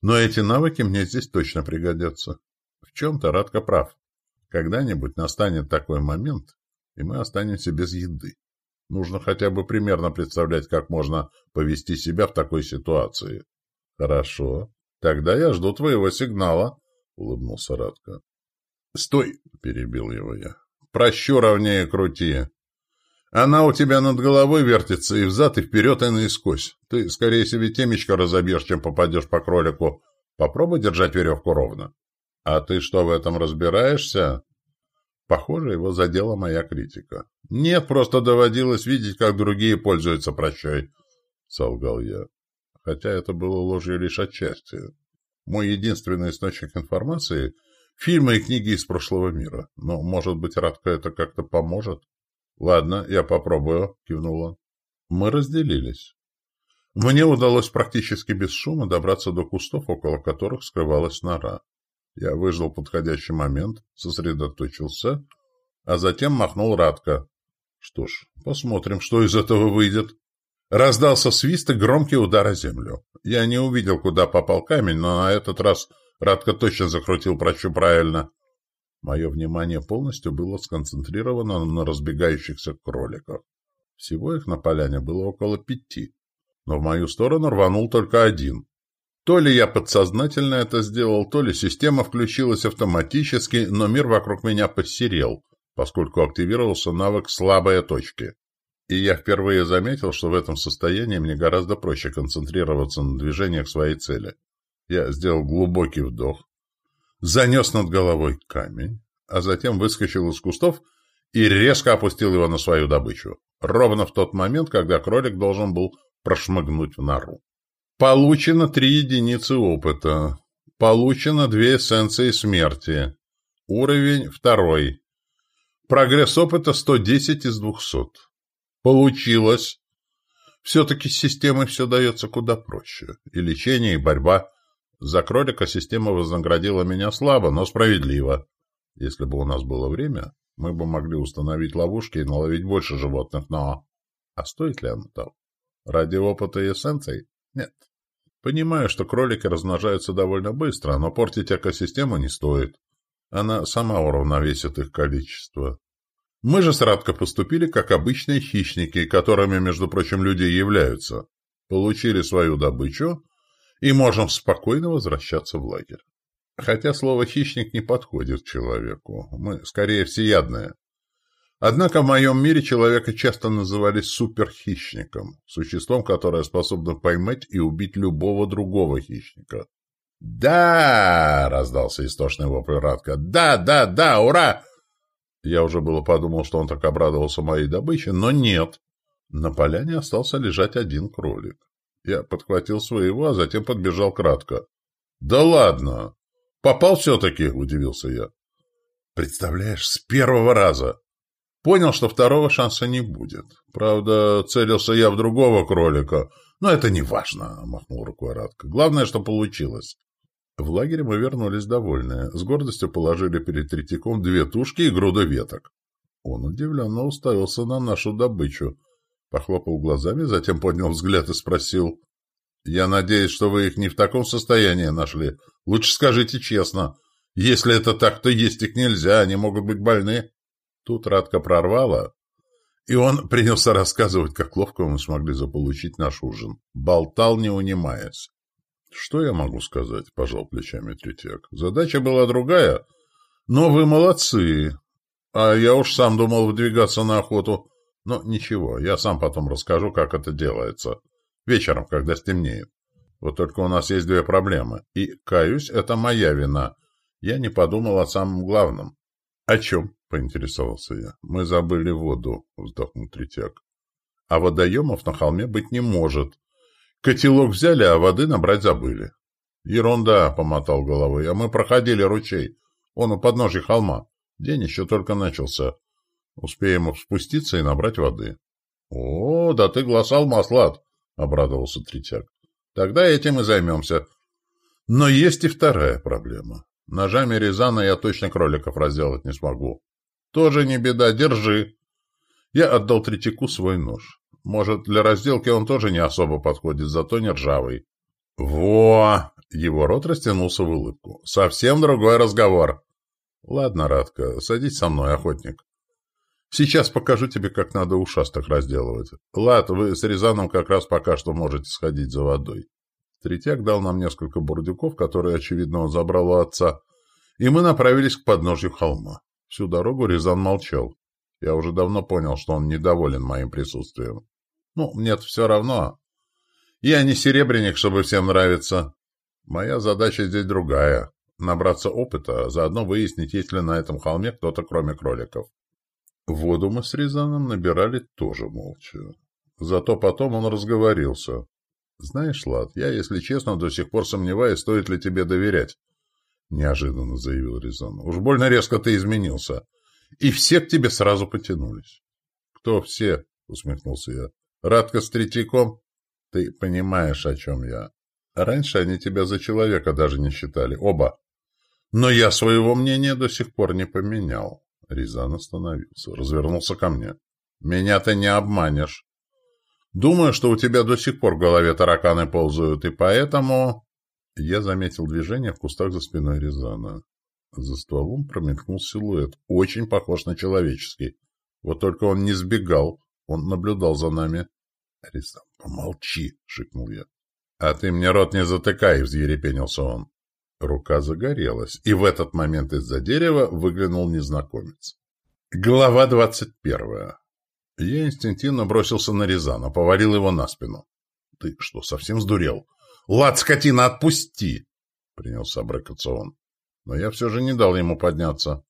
Но эти навыки мне здесь точно пригодятся. В чем-то Радко прав. Когда-нибудь настанет такой момент, и мы останемся без еды. Нужно хотя бы примерно представлять, как можно повести себя в такой ситуации. Хорошо. Тогда я жду твоего сигнала, — улыбнулся Радко. Стой, — перебил его я. Прощу ровнее крути. Она у тебя над головой вертится и взад, и вперед, и наискось. Ты скорее себе темечко разобьешь, чем попадешь по кролику. Попробуй держать веревку ровно. А ты что, в этом разбираешься? Похоже, его задела моя критика. Нет, просто доводилось видеть, как другие пользуются прощой, — солгал я. Хотя это было ложью лишь отчасти. Мой единственный источник информации — фильмы и книги из прошлого мира. Но, может быть, Радко это как-то поможет? «Ладно, я попробую», — кивнула. Мы разделились. Мне удалось практически без шума добраться до кустов, около которых скрывалась нора. Я выждал подходящий момент, сосредоточился, а затем махнул Радко. Что ж, посмотрим, что из этого выйдет. Раздался свист и громкий удар о землю. Я не увидел, куда попал камень, но на этот раз Радко точно закрутил прощу правильно. Мое внимание полностью было сконцентрировано на разбегающихся кроликах. Всего их на поляне было около пяти, но в мою сторону рванул только один. То ли я подсознательно это сделал, то ли система включилась автоматически, но мир вокруг меня посерел, поскольку активировался навык «слабые точки». И я впервые заметил, что в этом состоянии мне гораздо проще концентрироваться на движениях своей цели. Я сделал глубокий вдох, занес над головой камень, а затем выскочил из кустов и резко опустил его на свою добычу, ровно в тот момент, когда кролик должен был прошмыгнуть в нору. Получено три единицы опыта. Получено две эссенции смерти. Уровень второй. Прогресс опыта 110 из 200. Получилось. Все-таки с системой все дается куда проще. И лечение, и борьба. За кролика система вознаградила меня слабо, но справедливо. Если бы у нас было время, мы бы могли установить ловушки и наловить больше животных, но... А стоит ли оно того? Ради опыта и эссенций? Нет. Понимаю, что кролики размножаются довольно быстро, но портить экосистему не стоит. Она сама уравновесит их количество. Мы же с Радко поступили как обычные хищники, которыми, между прочим, люди являются. Получили свою добычу и можем спокойно возвращаться в лагерь. Хотя слово «хищник» не подходит человеку. Мы скорее всеядные. Однако в моем мире человека часто называли суперхищником, существом, которое способно поймать и убить любого другого хищника. «Да!» — раздался истошный вопль Радка. «Да, да, да, ура!» Я уже было подумал, что он так обрадовался моей добыче, но нет. На поляне остался лежать один кролик. Я подхватил своего, а затем подбежал кратко. «Да ладно! Попал все-таки!» — удивился я. «Представляешь, с первого раза!» Понял, что второго шанса не будет. Правда, целился я в другого кролика. Но это не важно, — махнул рукой Радко. Главное, что получилось. В лагере мы вернулись довольные. С гордостью положили перед Третьяком две тушки и груду веток. Он удивленно уставился на нашу добычу. Похлопал глазами, затем поднял взгляд и спросил. «Я надеюсь, что вы их не в таком состоянии нашли. Лучше скажите честно. Если это так, то есть их нельзя, они могут быть больны». Тут Радко прорвало, и он принялся рассказывать, как ловко мы смогли заполучить наш ужин. Болтал, не унимаясь. «Что я могу сказать?» — пожал плечами Третьяк. «Задача была другая, но вы молодцы. А я уж сам думал выдвигаться на охоту. Но ничего, я сам потом расскажу, как это делается. Вечером, когда стемнеет. Вот только у нас есть две проблемы. И, каюсь, это моя вина. Я не подумал о самом главном. — О чем? — поинтересовался я. — Мы забыли воду, — вздохнул Третьяк. — А водоемов на холме быть не может. Котелок взяли, а воды набрать забыли. — Ерунда, — помотал головой. — А мы проходили ручей. Он у подножия холма. День еще только начался. Успеем спуститься и набрать воды. — О, да ты глаз алмаз, — обрадовался Третьяк. — Тогда этим и займемся. Но есть и вторая проблема. Ножами Рязана я точно кроликов разделать не смогу. — Тоже не беда, держи. Я отдал Третьяку свой нож. Может, для разделки он тоже не особо подходит, зато не ржавый. — Во! — его рот растянулся в улыбку. — Совсем другой разговор. — Ладно, Радка, садись со мной, охотник. Сейчас покажу тебе, как надо ушастых разделывать. Лад, вы с Рязаном как раз пока что можете сходить за водой. Третьяк дал нам несколько бурдюков, которые, очевидно, он забрал у отца, и мы направились к подножью холма. Всю дорогу Рязан молчал. Я уже давно понял, что он недоволен моим присутствием. Ну, мне-то все равно. Я не серебряник, чтобы всем нравиться. Моя задача здесь другая — набраться опыта, а заодно выяснить, есть ли на этом холме кто-то, кроме кроликов. Воду мы с Рязаном набирали тоже молча. Зато потом он разговорился. «Знаешь, Лад, я, если честно, до сих пор сомневаюсь, стоит ли тебе доверять», — неожиданно заявил Рязан. «Уж больно резко ты изменился. И все к тебе сразу потянулись». «Кто все?» — усмехнулся я. «Радка с Третьяком?» «Ты понимаешь, о чем я. Раньше они тебя за человека даже не считали. Оба. Но я своего мнения до сих пор не поменял. Рязан остановился, развернулся ко мне. «Меня ты не обманешь. Думаю, что у тебя до сих пор в голове тараканы ползают, и поэтому...» Я заметил движение в кустах за спиной Рязана. За стволом промелькнул силуэт, очень похож на человеческий. Вот только он не сбегал, он наблюдал за нами. — Рязан, помолчи, — шикнул я. — А ты мне рот не затыкай, — взъерепенился он. Рука загорелась, и в этот момент из-за дерева выглянул незнакомец. Глава двадцать первая. Я инстинктивно бросился на Рязана, повалил его на спину. — Ты что, совсем сдурел? — Лад, скотина, отпусти! — принялся брыкаться он. Но я все же не дал ему подняться.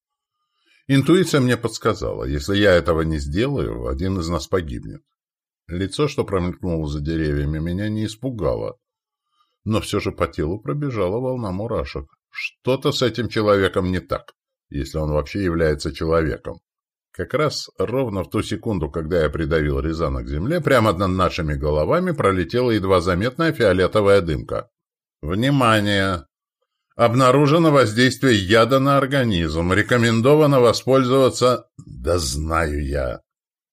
Интуиция мне подсказала, если я этого не сделаю, один из нас погибнет. Лицо, что промелькнуло за деревьями, меня не испугало но все же по телу пробежала волна мурашек. Что-то с этим человеком не так, если он вообще является человеком. Как раз ровно в ту секунду, когда я придавил Рязана к земле, прямо над нашими головами пролетела едва заметная фиолетовая дымка. Внимание! Обнаружено воздействие яда на организм. Рекомендовано воспользоваться... Да знаю я.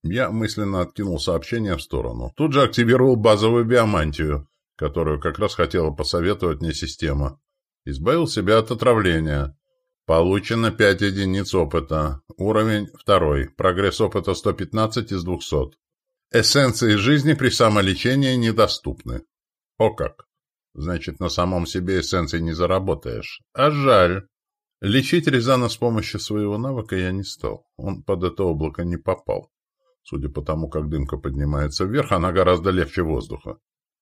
Я мысленно откинул сообщение в сторону. Тут же активировал базовую биомантию которую как раз хотела посоветовать мне система. Избавил себя от отравления. Получено 5 единиц опыта. Уровень 2. Прогресс опыта 115 из 200. Эссенции жизни при самолечении недоступны. О как! Значит, на самом себе эссенции не заработаешь. А жаль. Лечить Рязана с помощью своего навыка я не стал. Он под это облако не попал. Судя по тому, как дымка поднимается вверх, она гораздо легче воздуха.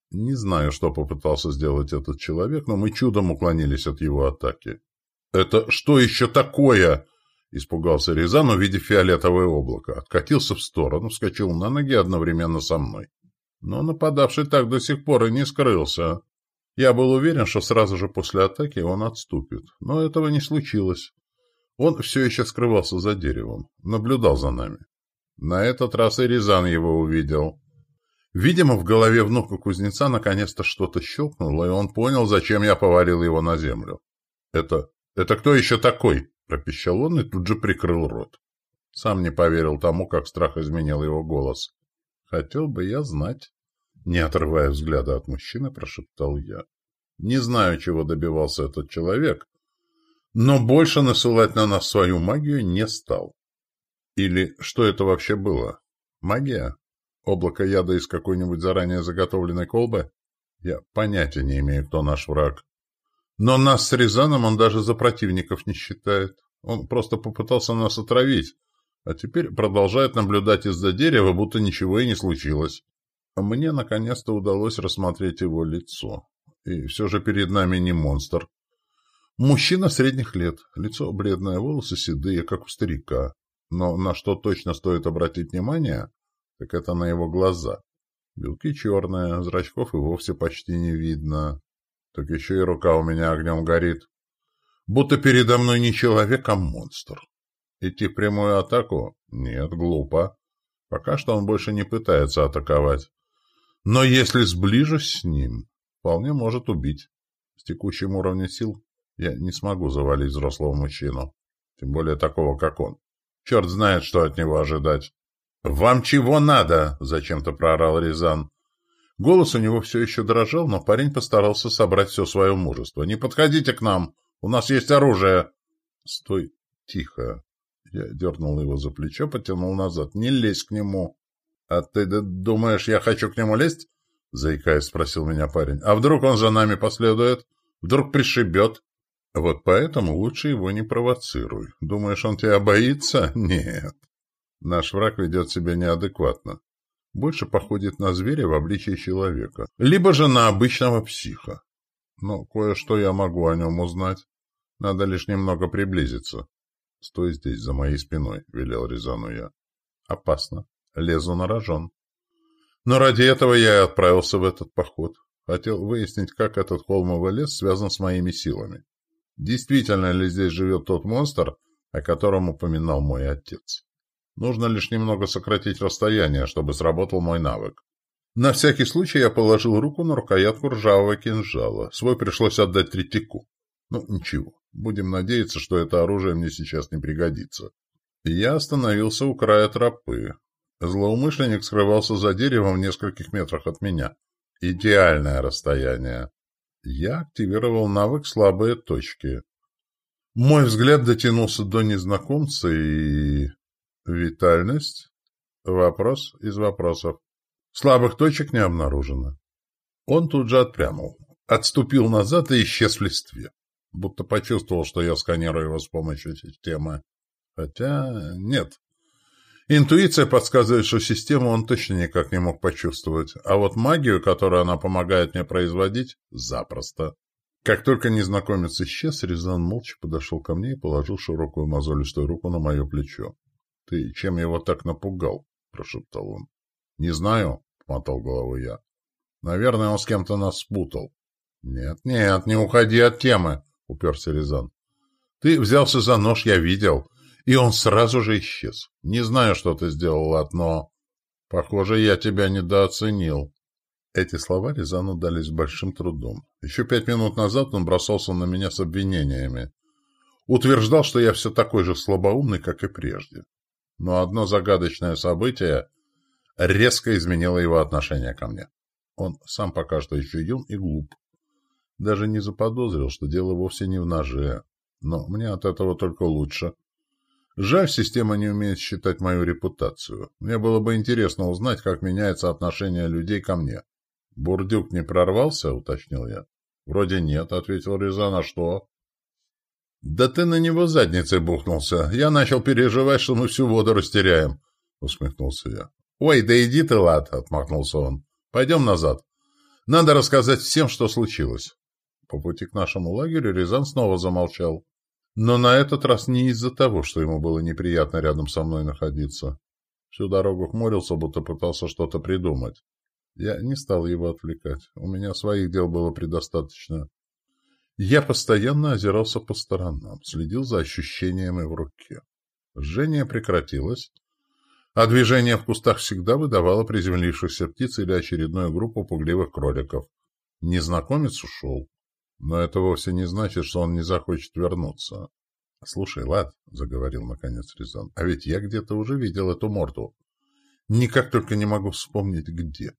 Не знаю, что попытался сделать этот человек, но мы чудом уклонились от его атаки. «Это что еще такое?» — испугался Рязан, увидев фиолетовое облако. Откатился в сторону, вскочил на ноги одновременно со мной. Но нападавший так до сих пор и не скрылся. Я был уверен, что сразу же после атаки он отступит, но этого не случилось. Он все еще скрывался за деревом, наблюдал за нами. На этот раз и Рязан его увидел. Видимо, в голове внука кузнеца наконец-то что-то щелкнуло, и он понял, зачем я повалил его на землю. «Это... это кто еще такой?» — пропищал он и тут же прикрыл рот. Сам не поверил тому, как страх изменил его голос. «Хотел бы я знать». Не отрывая взгляда от мужчины, прошептал я. «Не знаю, чего добивался этот человек, но больше насылать на нас свою магию не стал. Или что это вообще было? Магия? Облако яда из какой-нибудь заранее заготовленной колбы? Я понятия не имею, кто наш враг. Но нас с Рязаном он даже за противников не считает. Он просто попытался нас отравить, а теперь продолжает наблюдать из-за дерева, будто ничего и не случилось. Мне наконец-то удалось рассмотреть его лицо. И все же перед нами не монстр. Мужчина средних лет, лицо бледное, волосы седые, как у старика. Но на что точно стоит обратить внимание, так это на его глаза. Белки черные, зрачков и вовсе почти не видно. Так еще и рука у меня огнем горит. Будто передо мной не человек, а монстр. Идти в прямую атаку? Нет, глупо. Пока что он больше не пытается атаковать. Но если сближусь с ним, вполне может убить. С текущим уровнем сил я не смогу завалить взрослого мужчину. Тем более такого, как он. Черт знает, что от него ожидать. «Вам чего надо?» — зачем-то проорал Рязан. Голос у него все еще дрожал, но парень постарался собрать все свое мужество. «Не подходите к нам! У нас есть оружие!» «Стой! Тихо!» Я дернул его за плечо, потянул назад. «Не лезь к нему!» «А ты думаешь, я хочу к нему лезть?» — заикаясь, спросил меня парень. «А вдруг он за нами последует? Вдруг пришибет?» «Вот поэтому лучше его не провоцируй. Думаешь, он тебя боится? Нет. Наш враг ведет себя неадекватно. Больше походит на зверя в обличии человека. Либо же на обычного психа. Но кое-что я могу о нем узнать. Надо лишь немного приблизиться. — Стой здесь, за моей спиной, — велел Рязану я. — Опасно. Лезу на рожон. Но ради этого я и отправился в этот поход. Хотел выяснить, как этот холмовый лес связан с моими силами. Действительно ли здесь живет тот монстр, о котором упоминал мой отец? Нужно лишь немного сократить расстояние, чтобы сработал мой навык. На всякий случай я положил руку на рукоятку ржавого кинжала. Свой пришлось отдать третику. Ну, ничего. Будем надеяться, что это оружие мне сейчас не пригодится. Я остановился у края тропы. Злоумышленник скрывался за деревом в нескольких метрах от меня. Идеальное расстояние. Я активировал навык «Слабые точки». Мой взгляд дотянулся до незнакомца и... Витальность? Вопрос из вопросов. Слабых точек не обнаружено. Он тут же отпрянул, отступил назад и исчез в листве будто почувствовал, что я сканирую его с помощью системы. Хотя нет. Интуиция подсказывает, что систему он точно никак не мог почувствовать, а вот магию, которую она помогает мне производить, запросто. Как только незнакомец исчез, Рязан молча подошел ко мне и положил широкую мозолистую руку на мое плечо. — Ты чем его так напугал? — прошептал он. — Не знаю, — мотал головой я. — Наверное, он с кем-то нас спутал. — Нет, нет, не уходи от темы, — уперся Рязан. — Ты взялся за нож, я видел, и он сразу же исчез. Не знаю, что ты сделал, Лад, но... Похоже, я тебя недооценил. Эти слова Рязану дались большим трудом. Еще пять минут назад он бросался на меня с обвинениями. Утверждал, что я все такой же слабоумный, как и прежде. Но одно загадочное событие резко изменило его отношение ко мне. Он сам пока что еще юн и глуп. Даже не заподозрил, что дело вовсе не в ноже. Но мне от этого только лучше. Жаль, система не умеет считать мою репутацию. Мне было бы интересно узнать, как меняется отношение людей ко мне. «Бурдюк не прорвался?» — уточнил я. «Вроде нет», — ответил Рязан. «А что?» «Да ты на него задницей бухнулся. Я начал переживать, что мы всю воду растеряем», — усмехнулся я. «Ой, да иди ты, лад!» — отмахнулся он. «Пойдем назад. Надо рассказать всем, что случилось». По пути к нашему лагерю Рязан снова замолчал. Но на этот раз не из-за того, что ему было неприятно рядом со мной находиться. Всю дорогу хмурился, будто пытался что-то придумать. Я не стал его отвлекать. У меня своих дел было предостаточно. Я постоянно озирался по сторонам, следил за ощущениями в руке. Жжение прекратилось, а движение в кустах всегда выдавало приземлившихся птиц или очередную группу пугливых кроликов. Незнакомец ушел. Но это вовсе не значит, что он не захочет вернуться. — Слушай, Лад, — заговорил наконец Рязан, — а ведь я где-то уже видел эту морду. Никак только не могу вспомнить, где.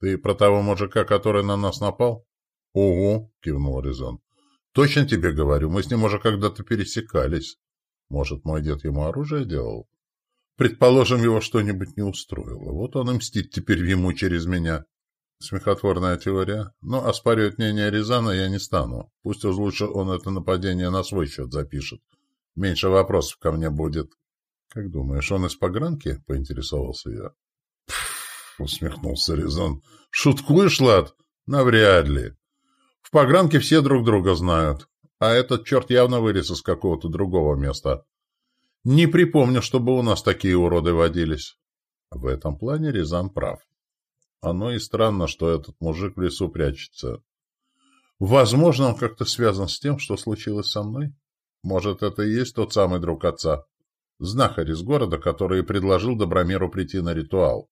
Ты про того мужика, который на нас напал? — Угу, — кивнул Рязан. — Точно тебе говорю, мы с ним уже когда-то пересекались. Может, мой дед ему оружие делал? Предположим, его что-нибудь не устроило. Вот он и мстит теперь ему через меня. Смехотворная теория, но оспаривать мнение Рязана я не стану. Пусть уж лучше он это нападение на свой счет запишет. Меньше вопросов ко мне будет. Как думаешь, он из погранки? — поинтересовался я. — усмехнулся Резон. — Шуткуешь, Лад? Навряд ли. В погранке все друг друга знают, а этот черт явно вылез из какого-то другого места. Не припомню, чтобы у нас такие уроды водились. В этом плане Рязан прав. Оно и странно, что этот мужик в лесу прячется. Возможно, он как-то связан с тем, что случилось со мной. Может, это и есть тот самый друг отца. Знахарь из города, который предложил Добромеру прийти на ритуал.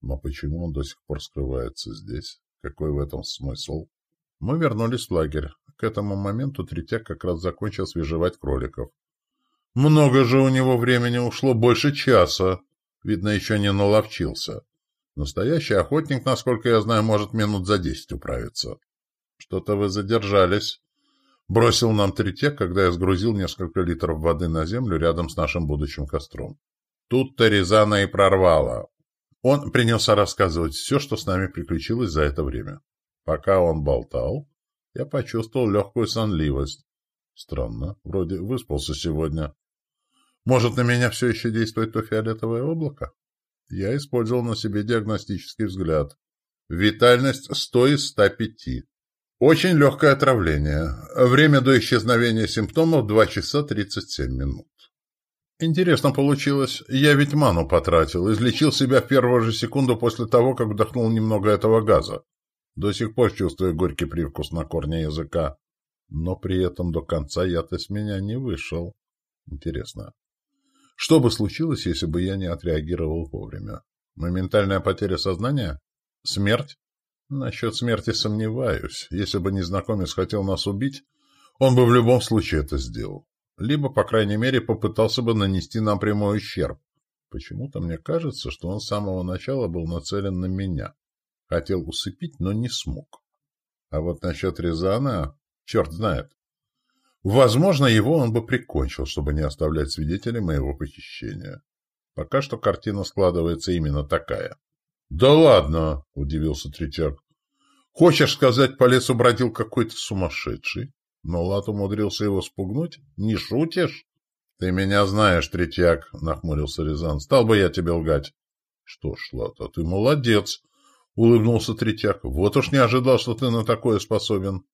Но почему он до сих пор скрывается здесь? Какой в этом смысл? Мы вернулись в лагерь. К этому моменту Третьяк как раз закончил свежевать кроликов. Много же у него времени ушло, больше часа. Видно, еще не наловчился. Настоящий охотник, насколько я знаю, может минут за десять управиться. Что-то вы задержались. Бросил нам Третьяк, когда я сгрузил несколько литров воды на землю рядом с нашим будущим костром. Тут-то Рязана и прорвало. Он принялся рассказывать все, что с нами приключилось за это время. Пока он болтал, я почувствовал легкую сонливость. Странно, вроде выспался сегодня. Может, на меня все еще действует то фиолетовое облако? Я использовал на себе диагностический взгляд. Витальность 100 из 105. Очень легкое отравление. Время до исчезновения симптомов 2 часа 37 минут. Интересно получилось. Я ведь ману потратил, излечил себя в первую же секунду после того, как вдохнул немного этого газа. До сих пор чувствую горький привкус на корне языка. Но при этом до конца яд из меня не вышел. Интересно, что бы случилось, если бы я не отреагировал вовремя? Моментальная потеря сознания? Смерть? Насчет смерти сомневаюсь. Если бы незнакомец хотел нас убить, он бы в любом случае это сделал. Либо, по крайней мере, попытался бы нанести нам прямой ущерб. Почему-то мне кажется, что он с самого начала был нацелен на меня. Хотел усыпить, но не смог. А вот насчет Рязана, черт знает. Возможно, его он бы прикончил, чтобы не оставлять свидетелей моего похищения. Пока что картина складывается именно такая. — Да ладно! — удивился Третьяк. — Хочешь сказать, по лесу бродил какой-то сумасшедший? Но Лат умудрился его спугнуть? Не шутишь? — Ты меня знаешь, Третьяк, — нахмурился Рязан. — Стал бы я тебе лгать. — Что ж, Лат, а ты молодец, — улыбнулся Третьяк. — Вот уж не ожидал, что ты на такое способен.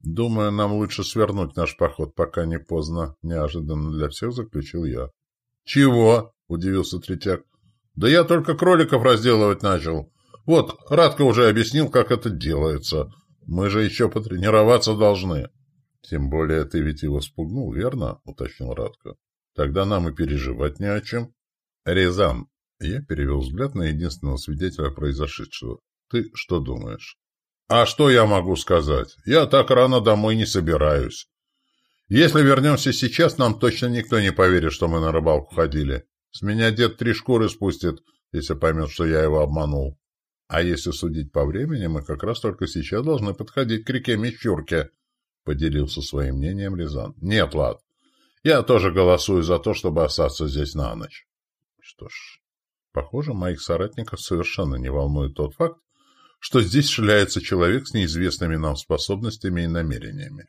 «Думаю, нам лучше свернуть наш поход, пока не поздно», — неожиданно для всех заключил я. «Чего?» — удивился Третьяк. «Да я только кроликов разделывать начал. Вот, Радко уже объяснил, как это делается. Мы же еще потренироваться должны». «Тем более ты ведь его спугнул, верно?» — уточнил Радко. «Тогда нам и переживать не о чем». «Резан», — я перевел взгляд на единственного свидетеля произошедшего. «Ты что думаешь?» А что я могу сказать? Я так рано домой не собираюсь. Если вернемся сейчас, нам точно никто не поверит, что мы на рыбалку ходили. С меня дед три шкуры спустит, если поймет, что я его обманул. А если судить по времени, мы как раз только сейчас должны подходить к реке Мещурке, — поделился своим мнением Рязан. — Нет, Лад, я тоже голосую за то, чтобы остаться здесь на ночь. Что ж, похоже, моих соратников совершенно не волнует тот факт, что здесь шляется человек с неизвестными нам способностями и намерениями.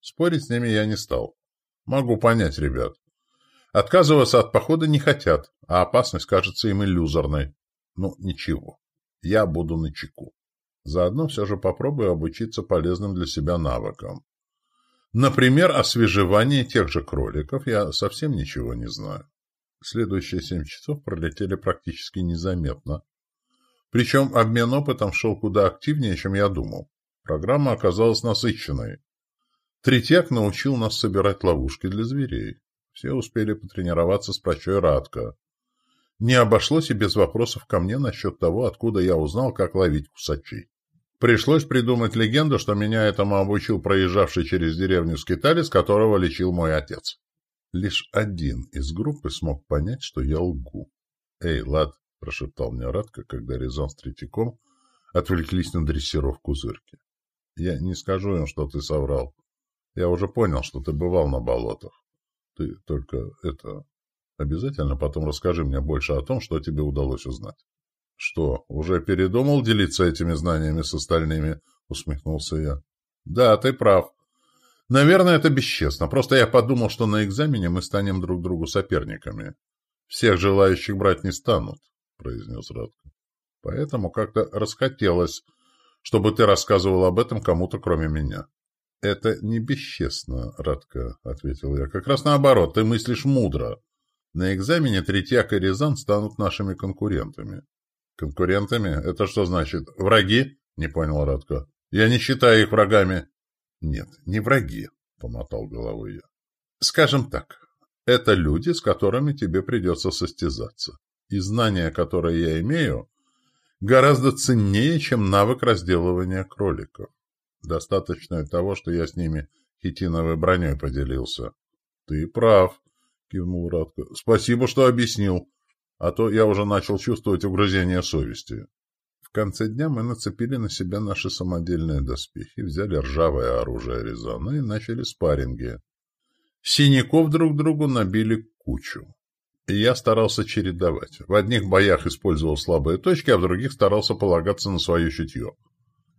Спорить с ними я не стал. Могу понять ребят. Отказываться от похода не хотят, а опасность кажется им иллюзорной. Ну, ничего. Я буду на чеку. Заодно все же попробую обучиться полезным для себя навыкам. Например, о тех же кроликов я совсем ничего не знаю. Следующие семь часов пролетели практически незаметно, причем обмен опытом шел куда активнее, чем я думал. Программа оказалась насыщенной. Третьяк научил нас собирать ловушки для зверей. Все успели потренироваться с прочой Радко. Не обошлось и без вопросов ко мне насчет того, откуда я узнал, как ловить кусачей. Пришлось придумать легенду, что меня этому обучил проезжавший через деревню скиталец, которого лечил мой отец. Лишь один из группы смог понять, что я лгу. «Эй, Лад, — прошептал мне Радко, когда Резон с Третьяком отвлеклись на дрессировку зырки. — Я не скажу им, что ты соврал. Я уже понял, что ты бывал на болотах. Ты только это... Обязательно потом расскажи мне больше о том, что тебе удалось узнать. — Что, уже передумал делиться этими знаниями с остальными? — усмехнулся я. — Да, ты прав. Наверное, это бесчестно. Просто я подумал, что на экзамене мы станем друг другу соперниками. Всех желающих брать не станут, — произнес Радко. Поэтому как-то расхотелось, чтобы ты рассказывал об этом кому-то, кроме меня. — Это не бесчестно, Радко, — ответил я. — Как раз наоборот, ты мыслишь мудро. На экзамене Третьяк и Рязан станут нашими конкурентами. — Конкурентами? Это что значит? Враги? — не понял Радко. — Я не считаю их врагами. — Нет, не враги, — помотал головой я. — Скажем так, это люди, с которыми тебе придется состязаться. И знания, которые я имею, гораздо ценнее, чем навык разделывания кроликов. Достаточно того, что я с ними хитиновой броней поделился. — Ты прав, — кивнул Радко. — Спасибо, что объяснил. А то я уже начал чувствовать угрызение совести. В конце дня мы нацепили на себя наши самодельные доспехи, взяли ржавое оружие Рязана и начали спарринги. Синяков друг другу набили кучу. Я старался чередовать. В одних боях использовал слабые точки, а в других старался полагаться на свое чутье.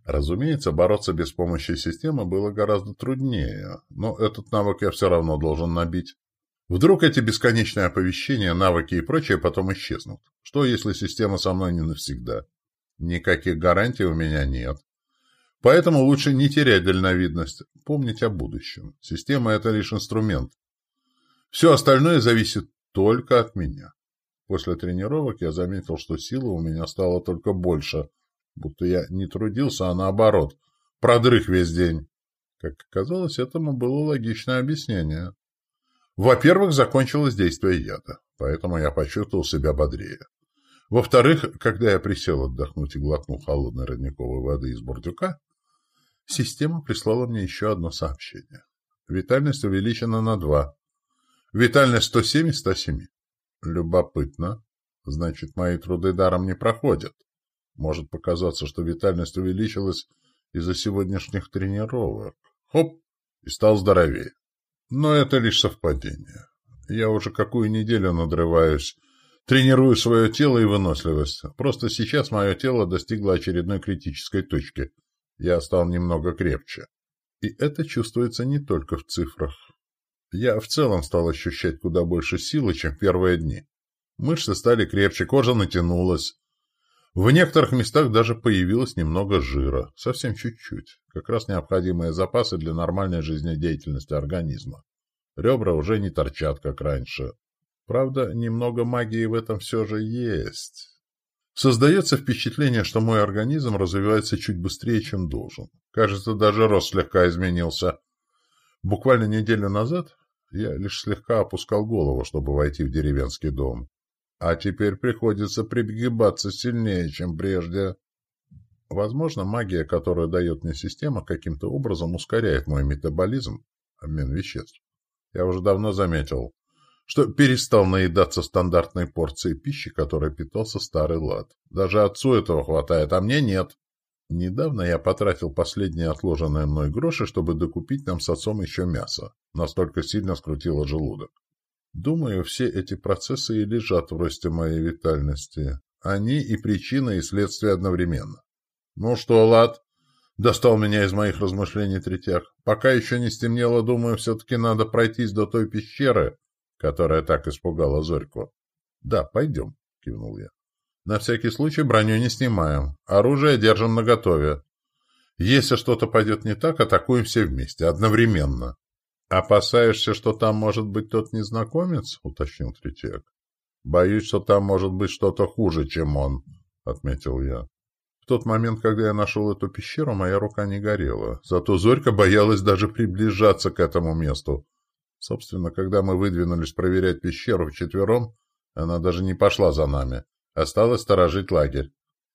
Разумеется, бороться без помощи системы было гораздо труднее, но этот навык я все равно должен набить. Вдруг эти бесконечные оповещения, навыки и прочее потом исчезнут? Что, если система со мной не навсегда? Никаких гарантий у меня нет. Поэтому лучше не терять дальновидность, помнить о будущем. Система – это лишь инструмент. Все остальное зависит только от меня. После тренировок я заметил, что силы у меня стало только больше, будто я не трудился, а наоборот, продрых весь день. Как оказалось, этому было логичное объяснение. Во-первых, закончилось действие яда, поэтому я почувствовал себя бодрее. Во-вторых, когда я присел отдохнуть и глотнул холодной родниковой воды из бурдюка, система прислала мне еще одно сообщение. Витальность увеличена на два. Витальность 107 из 107. Любопытно. Значит, мои труды даром не проходят. Может показаться, что витальность увеличилась из-за сегодняшних тренировок. Хоп! И стал здоровее. Но это лишь совпадение. Я уже какую неделю надрываюсь, тренирую свое тело и выносливость. Просто сейчас мое тело достигло очередной критической точки. Я стал немного крепче. И это чувствуется не только в цифрах. Я в целом стал ощущать куда больше силы, чем в первые дни. Мышцы стали крепче, кожа натянулась. В некоторых местах даже появилось немного жира, совсем чуть-чуть, как раз необходимые запасы для нормальной жизнедеятельности организма. Ребра уже не торчат, как раньше. Правда, немного магии в этом все же есть. Создается впечатление, что мой организм развивается чуть быстрее, чем должен. Кажется, даже рост слегка изменился. Буквально неделю назад я лишь слегка опускал голову, чтобы войти в деревенский дом. А теперь приходится пригибаться сильнее, чем прежде. Возможно, магия, которую дает мне система, каким-то образом ускоряет мой метаболизм, обмен веществ. Я уже давно заметил, что перестал наедаться стандартной порцией пищи, которой питался старый лад. Даже отцу этого хватает, а мне нет. Недавно я потратил последние отложенные мной гроши, чтобы докупить нам с отцом еще мясо. Настолько сильно скрутило желудок. Думаю, все эти процессы и лежат в росте моей витальности. Они и причина, и следствие одновременно. Ну что, Лад? Достал меня из моих размышлений Третьяк. Пока еще не стемнело, думаю, все-таки надо пройтись до той пещеры, которая так испугала Зорьку. Да, пойдем, кивнул я. На всякий случай броню не снимаем. Оружие держим наготове. Если что-то пойдет не так, атакуем все вместе, одновременно. «Опасаешься, что там может быть тот незнакомец?» — уточнил Третьяк. «Боюсь, что там может быть что-то хуже, чем он», — отметил я. В тот момент, когда я нашел эту пещеру, моя рука не горела. Зато Зорька боялась даже приближаться к этому месту. Собственно, когда мы выдвинулись проверять пещеру вчетвером, она даже не пошла за нами. Осталось сторожить лагерь.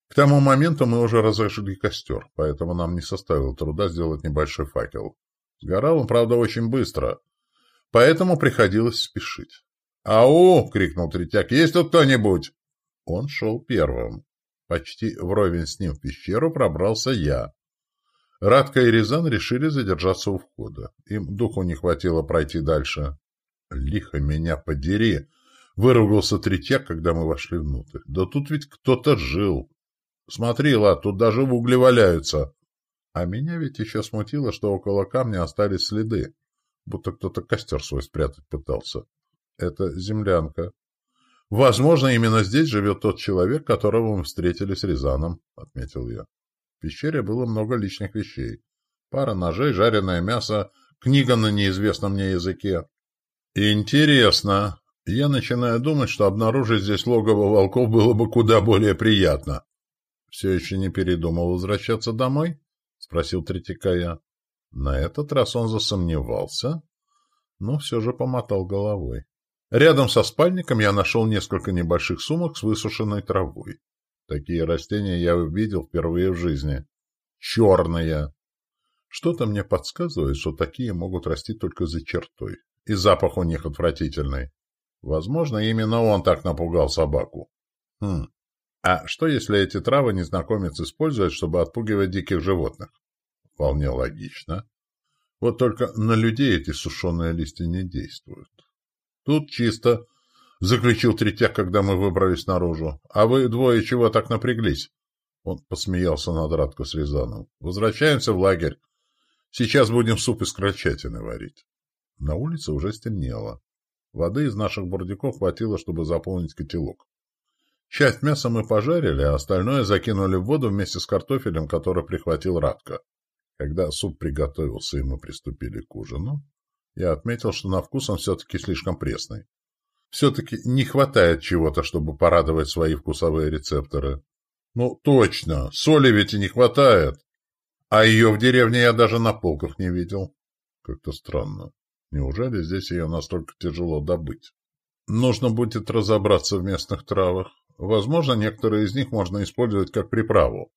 К тому моменту мы уже разожгли костер, поэтому нам не составило труда сделать небольшой факел. Сгорал он, правда, очень быстро, поэтому приходилось спешить. «Ау!» — крикнул Третьяк. «Есть тут кто-нибудь?» Он шел первым. Почти вровень с ним в пещеру пробрался я. Радка и Рязан решили задержаться у входа. Им духу не хватило пройти дальше. «Лихо меня подери!» — выругался Третьяк, когда мы вошли внутрь. «Да тут ведь кто-то жил!» «Смотри, Лад, тут даже в угле валяются!» А меня ведь еще смутило, что около камня остались следы, будто кто-то костер свой спрятать пытался. Это землянка. Возможно, именно здесь живет тот человек, которого мы встретили с Рязаном, — отметил я. В пещере было много личных вещей. Пара ножей, жареное мясо, книга на неизвестном мне языке. Интересно. Я начинаю думать, что обнаружить здесь логово волков было бы куда более приятно. Все еще не передумал возвращаться домой? — спросил Третьяка На этот раз он засомневался, но все же помотал головой. Рядом со спальником я нашел несколько небольших сумок с высушенной травой. Такие растения я увидел впервые в жизни. Черные. Что-то мне подсказывает, что такие могут расти только за чертой. И запах у них отвратительный. Возможно, именно он так напугал собаку. Хм. А что, если эти травы незнакомец использует, чтобы отпугивать диких животных? Вполне логично. Вот только на людей эти сушеные листья не действуют. Тут чисто, — заключил Третьяк, когда мы выбрались наружу. — А вы двое чего так напряглись? Он посмеялся над Радко с Рязаном. — Возвращаемся в лагерь. Сейчас будем суп из крольчатины варить. На улице уже стемнело. Воды из наших бурдюков хватило, чтобы заполнить котелок. Часть мяса мы пожарили, а остальное закинули в воду вместе с картофелем, который прихватил Радко. Когда суп приготовился и мы приступили к ужину, я отметил, что на вкус он все-таки слишком пресный. Все-таки не хватает чего-то, чтобы порадовать свои вкусовые рецепторы. Ну, точно, соли ведь и не хватает. А ее в деревне я даже на полках не видел. Как-то странно. Неужели здесь ее настолько тяжело добыть? Нужно будет разобраться в местных травах. Возможно, некоторые из них можно использовать как приправу.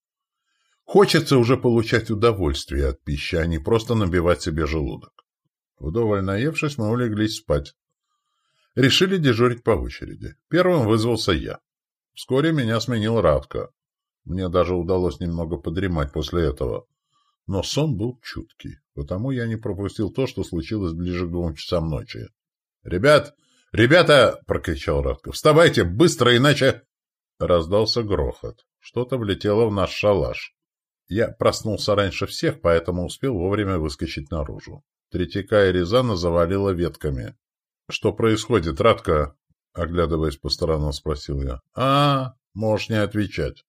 Хочется уже получать удовольствие от пищи, а не просто набивать себе желудок. Вдоволь наевшись, мы улеглись спать. Решили дежурить по очереди. Первым вызвался я. Вскоре меня сменил Радко. Мне даже удалось немного подремать после этого. Но сон был чуткий, потому я не пропустил то, что случилось ближе к двум часам ночи. «Ребят! Ребята!» — прокричал Радко. «Вставайте! Быстро, иначе...» Раздался грохот. Что-то влетело в наш шалаш. Я проснулся раньше всех, поэтому успел вовремя выскочить наружу. Третьяка и Рязана завалила ветками. — Что происходит, Радка? — оглядываясь по сторонам, спросил я. — А, можешь не отвечать.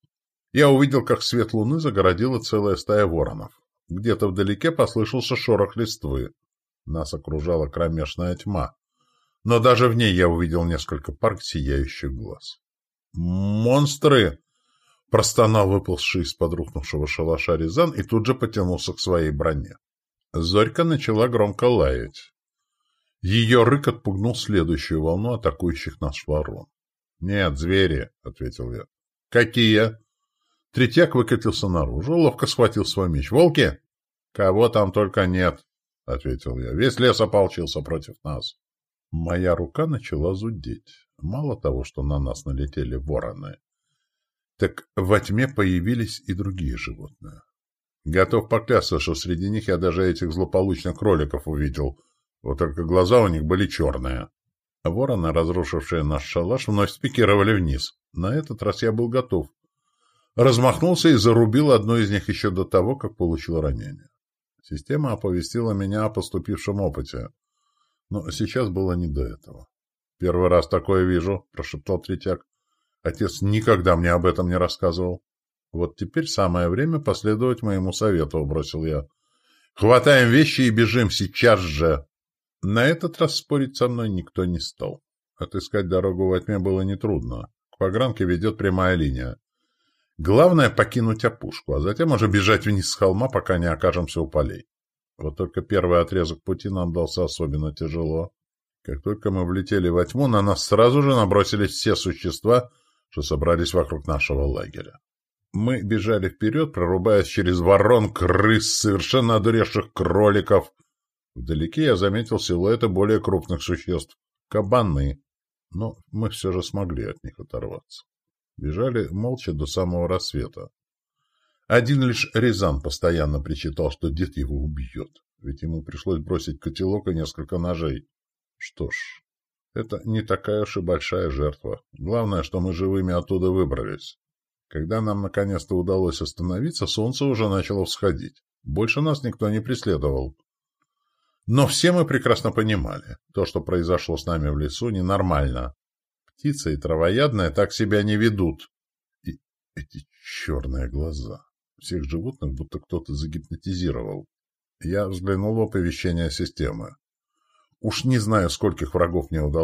Я увидел, как свет луны загородила целая стая воронов. Где-то вдалеке послышался шорох листвы. Нас окружала кромешная тьма. Но даже в ней я увидел несколько пар сияющих глаз. «Монстры!» — простонал выползший из-под рухнувшего шалаша Рязан и тут же потянулся к своей броне. Зорька начала громко лаять. Ее рык отпугнул следующую волну атакующих нас ворон. — Нет, звери, — ответил я. — Какие? Третьяк выкатился наружу, ловко схватил свой меч. — Волки? — Кого там только нет, — ответил я. Весь лес ополчился против нас. Моя рука начала зудеть. Мало того, что на нас налетели вороны, так во тьме появились и другие животные. Готов поклясться, что среди них я даже этих злополучных кроликов увидел. Вот только глаза у них были черные. Вороны, разрушившие наш шалаш, вновь спикировали вниз. На этот раз я был готов. Размахнулся и зарубил одну из них еще до того, как получил ранение. Система оповестила меня о поступившем опыте. Но сейчас было не до этого. «Первый раз такое вижу», — прошептал Третьяк. «Отец никогда мне об этом не рассказывал». Вот теперь самое время последовать моему совету, — бросил я. Хватаем вещи и бежим сейчас же. На этот раз спорить со мной никто не стал. Отыскать дорогу во тьме было нетрудно. К погранке ведет прямая линия. Главное — покинуть опушку, а затем уже бежать вниз с холма, пока не окажемся у полей. Вот только первый отрезок пути нам дался особенно тяжело. Как только мы влетели во тьму, на нас сразу же набросились все существа, что собрались вокруг нашего лагеря. Мы бежали вперед, прорубаясь через ворон, крыс, совершенно одуревших кроликов. Вдалеке я заметил силуэты более крупных существ — кабаны. Но мы все же смогли от них оторваться. Бежали молча до самого рассвета. Один лишь Рязан постоянно причитал, что дед его убьет, ведь ему пришлось бросить котелок и несколько ножей. Что ж, это не такая уж и большая жертва. Главное, что мы живыми оттуда выбрались. Когда нам наконец-то удалось остановиться, солнце уже начало всходить. Больше нас никто не преследовал. Но все мы прекрасно понимали, то, что произошло с нами в лесу, ненормально. Птица и травоядная так себя не ведут. И эти черные глаза. Всех животных будто кто-то загипнотизировал. Я взглянул в оповещение системы. Уж не знаю, скольких врагов мне удалось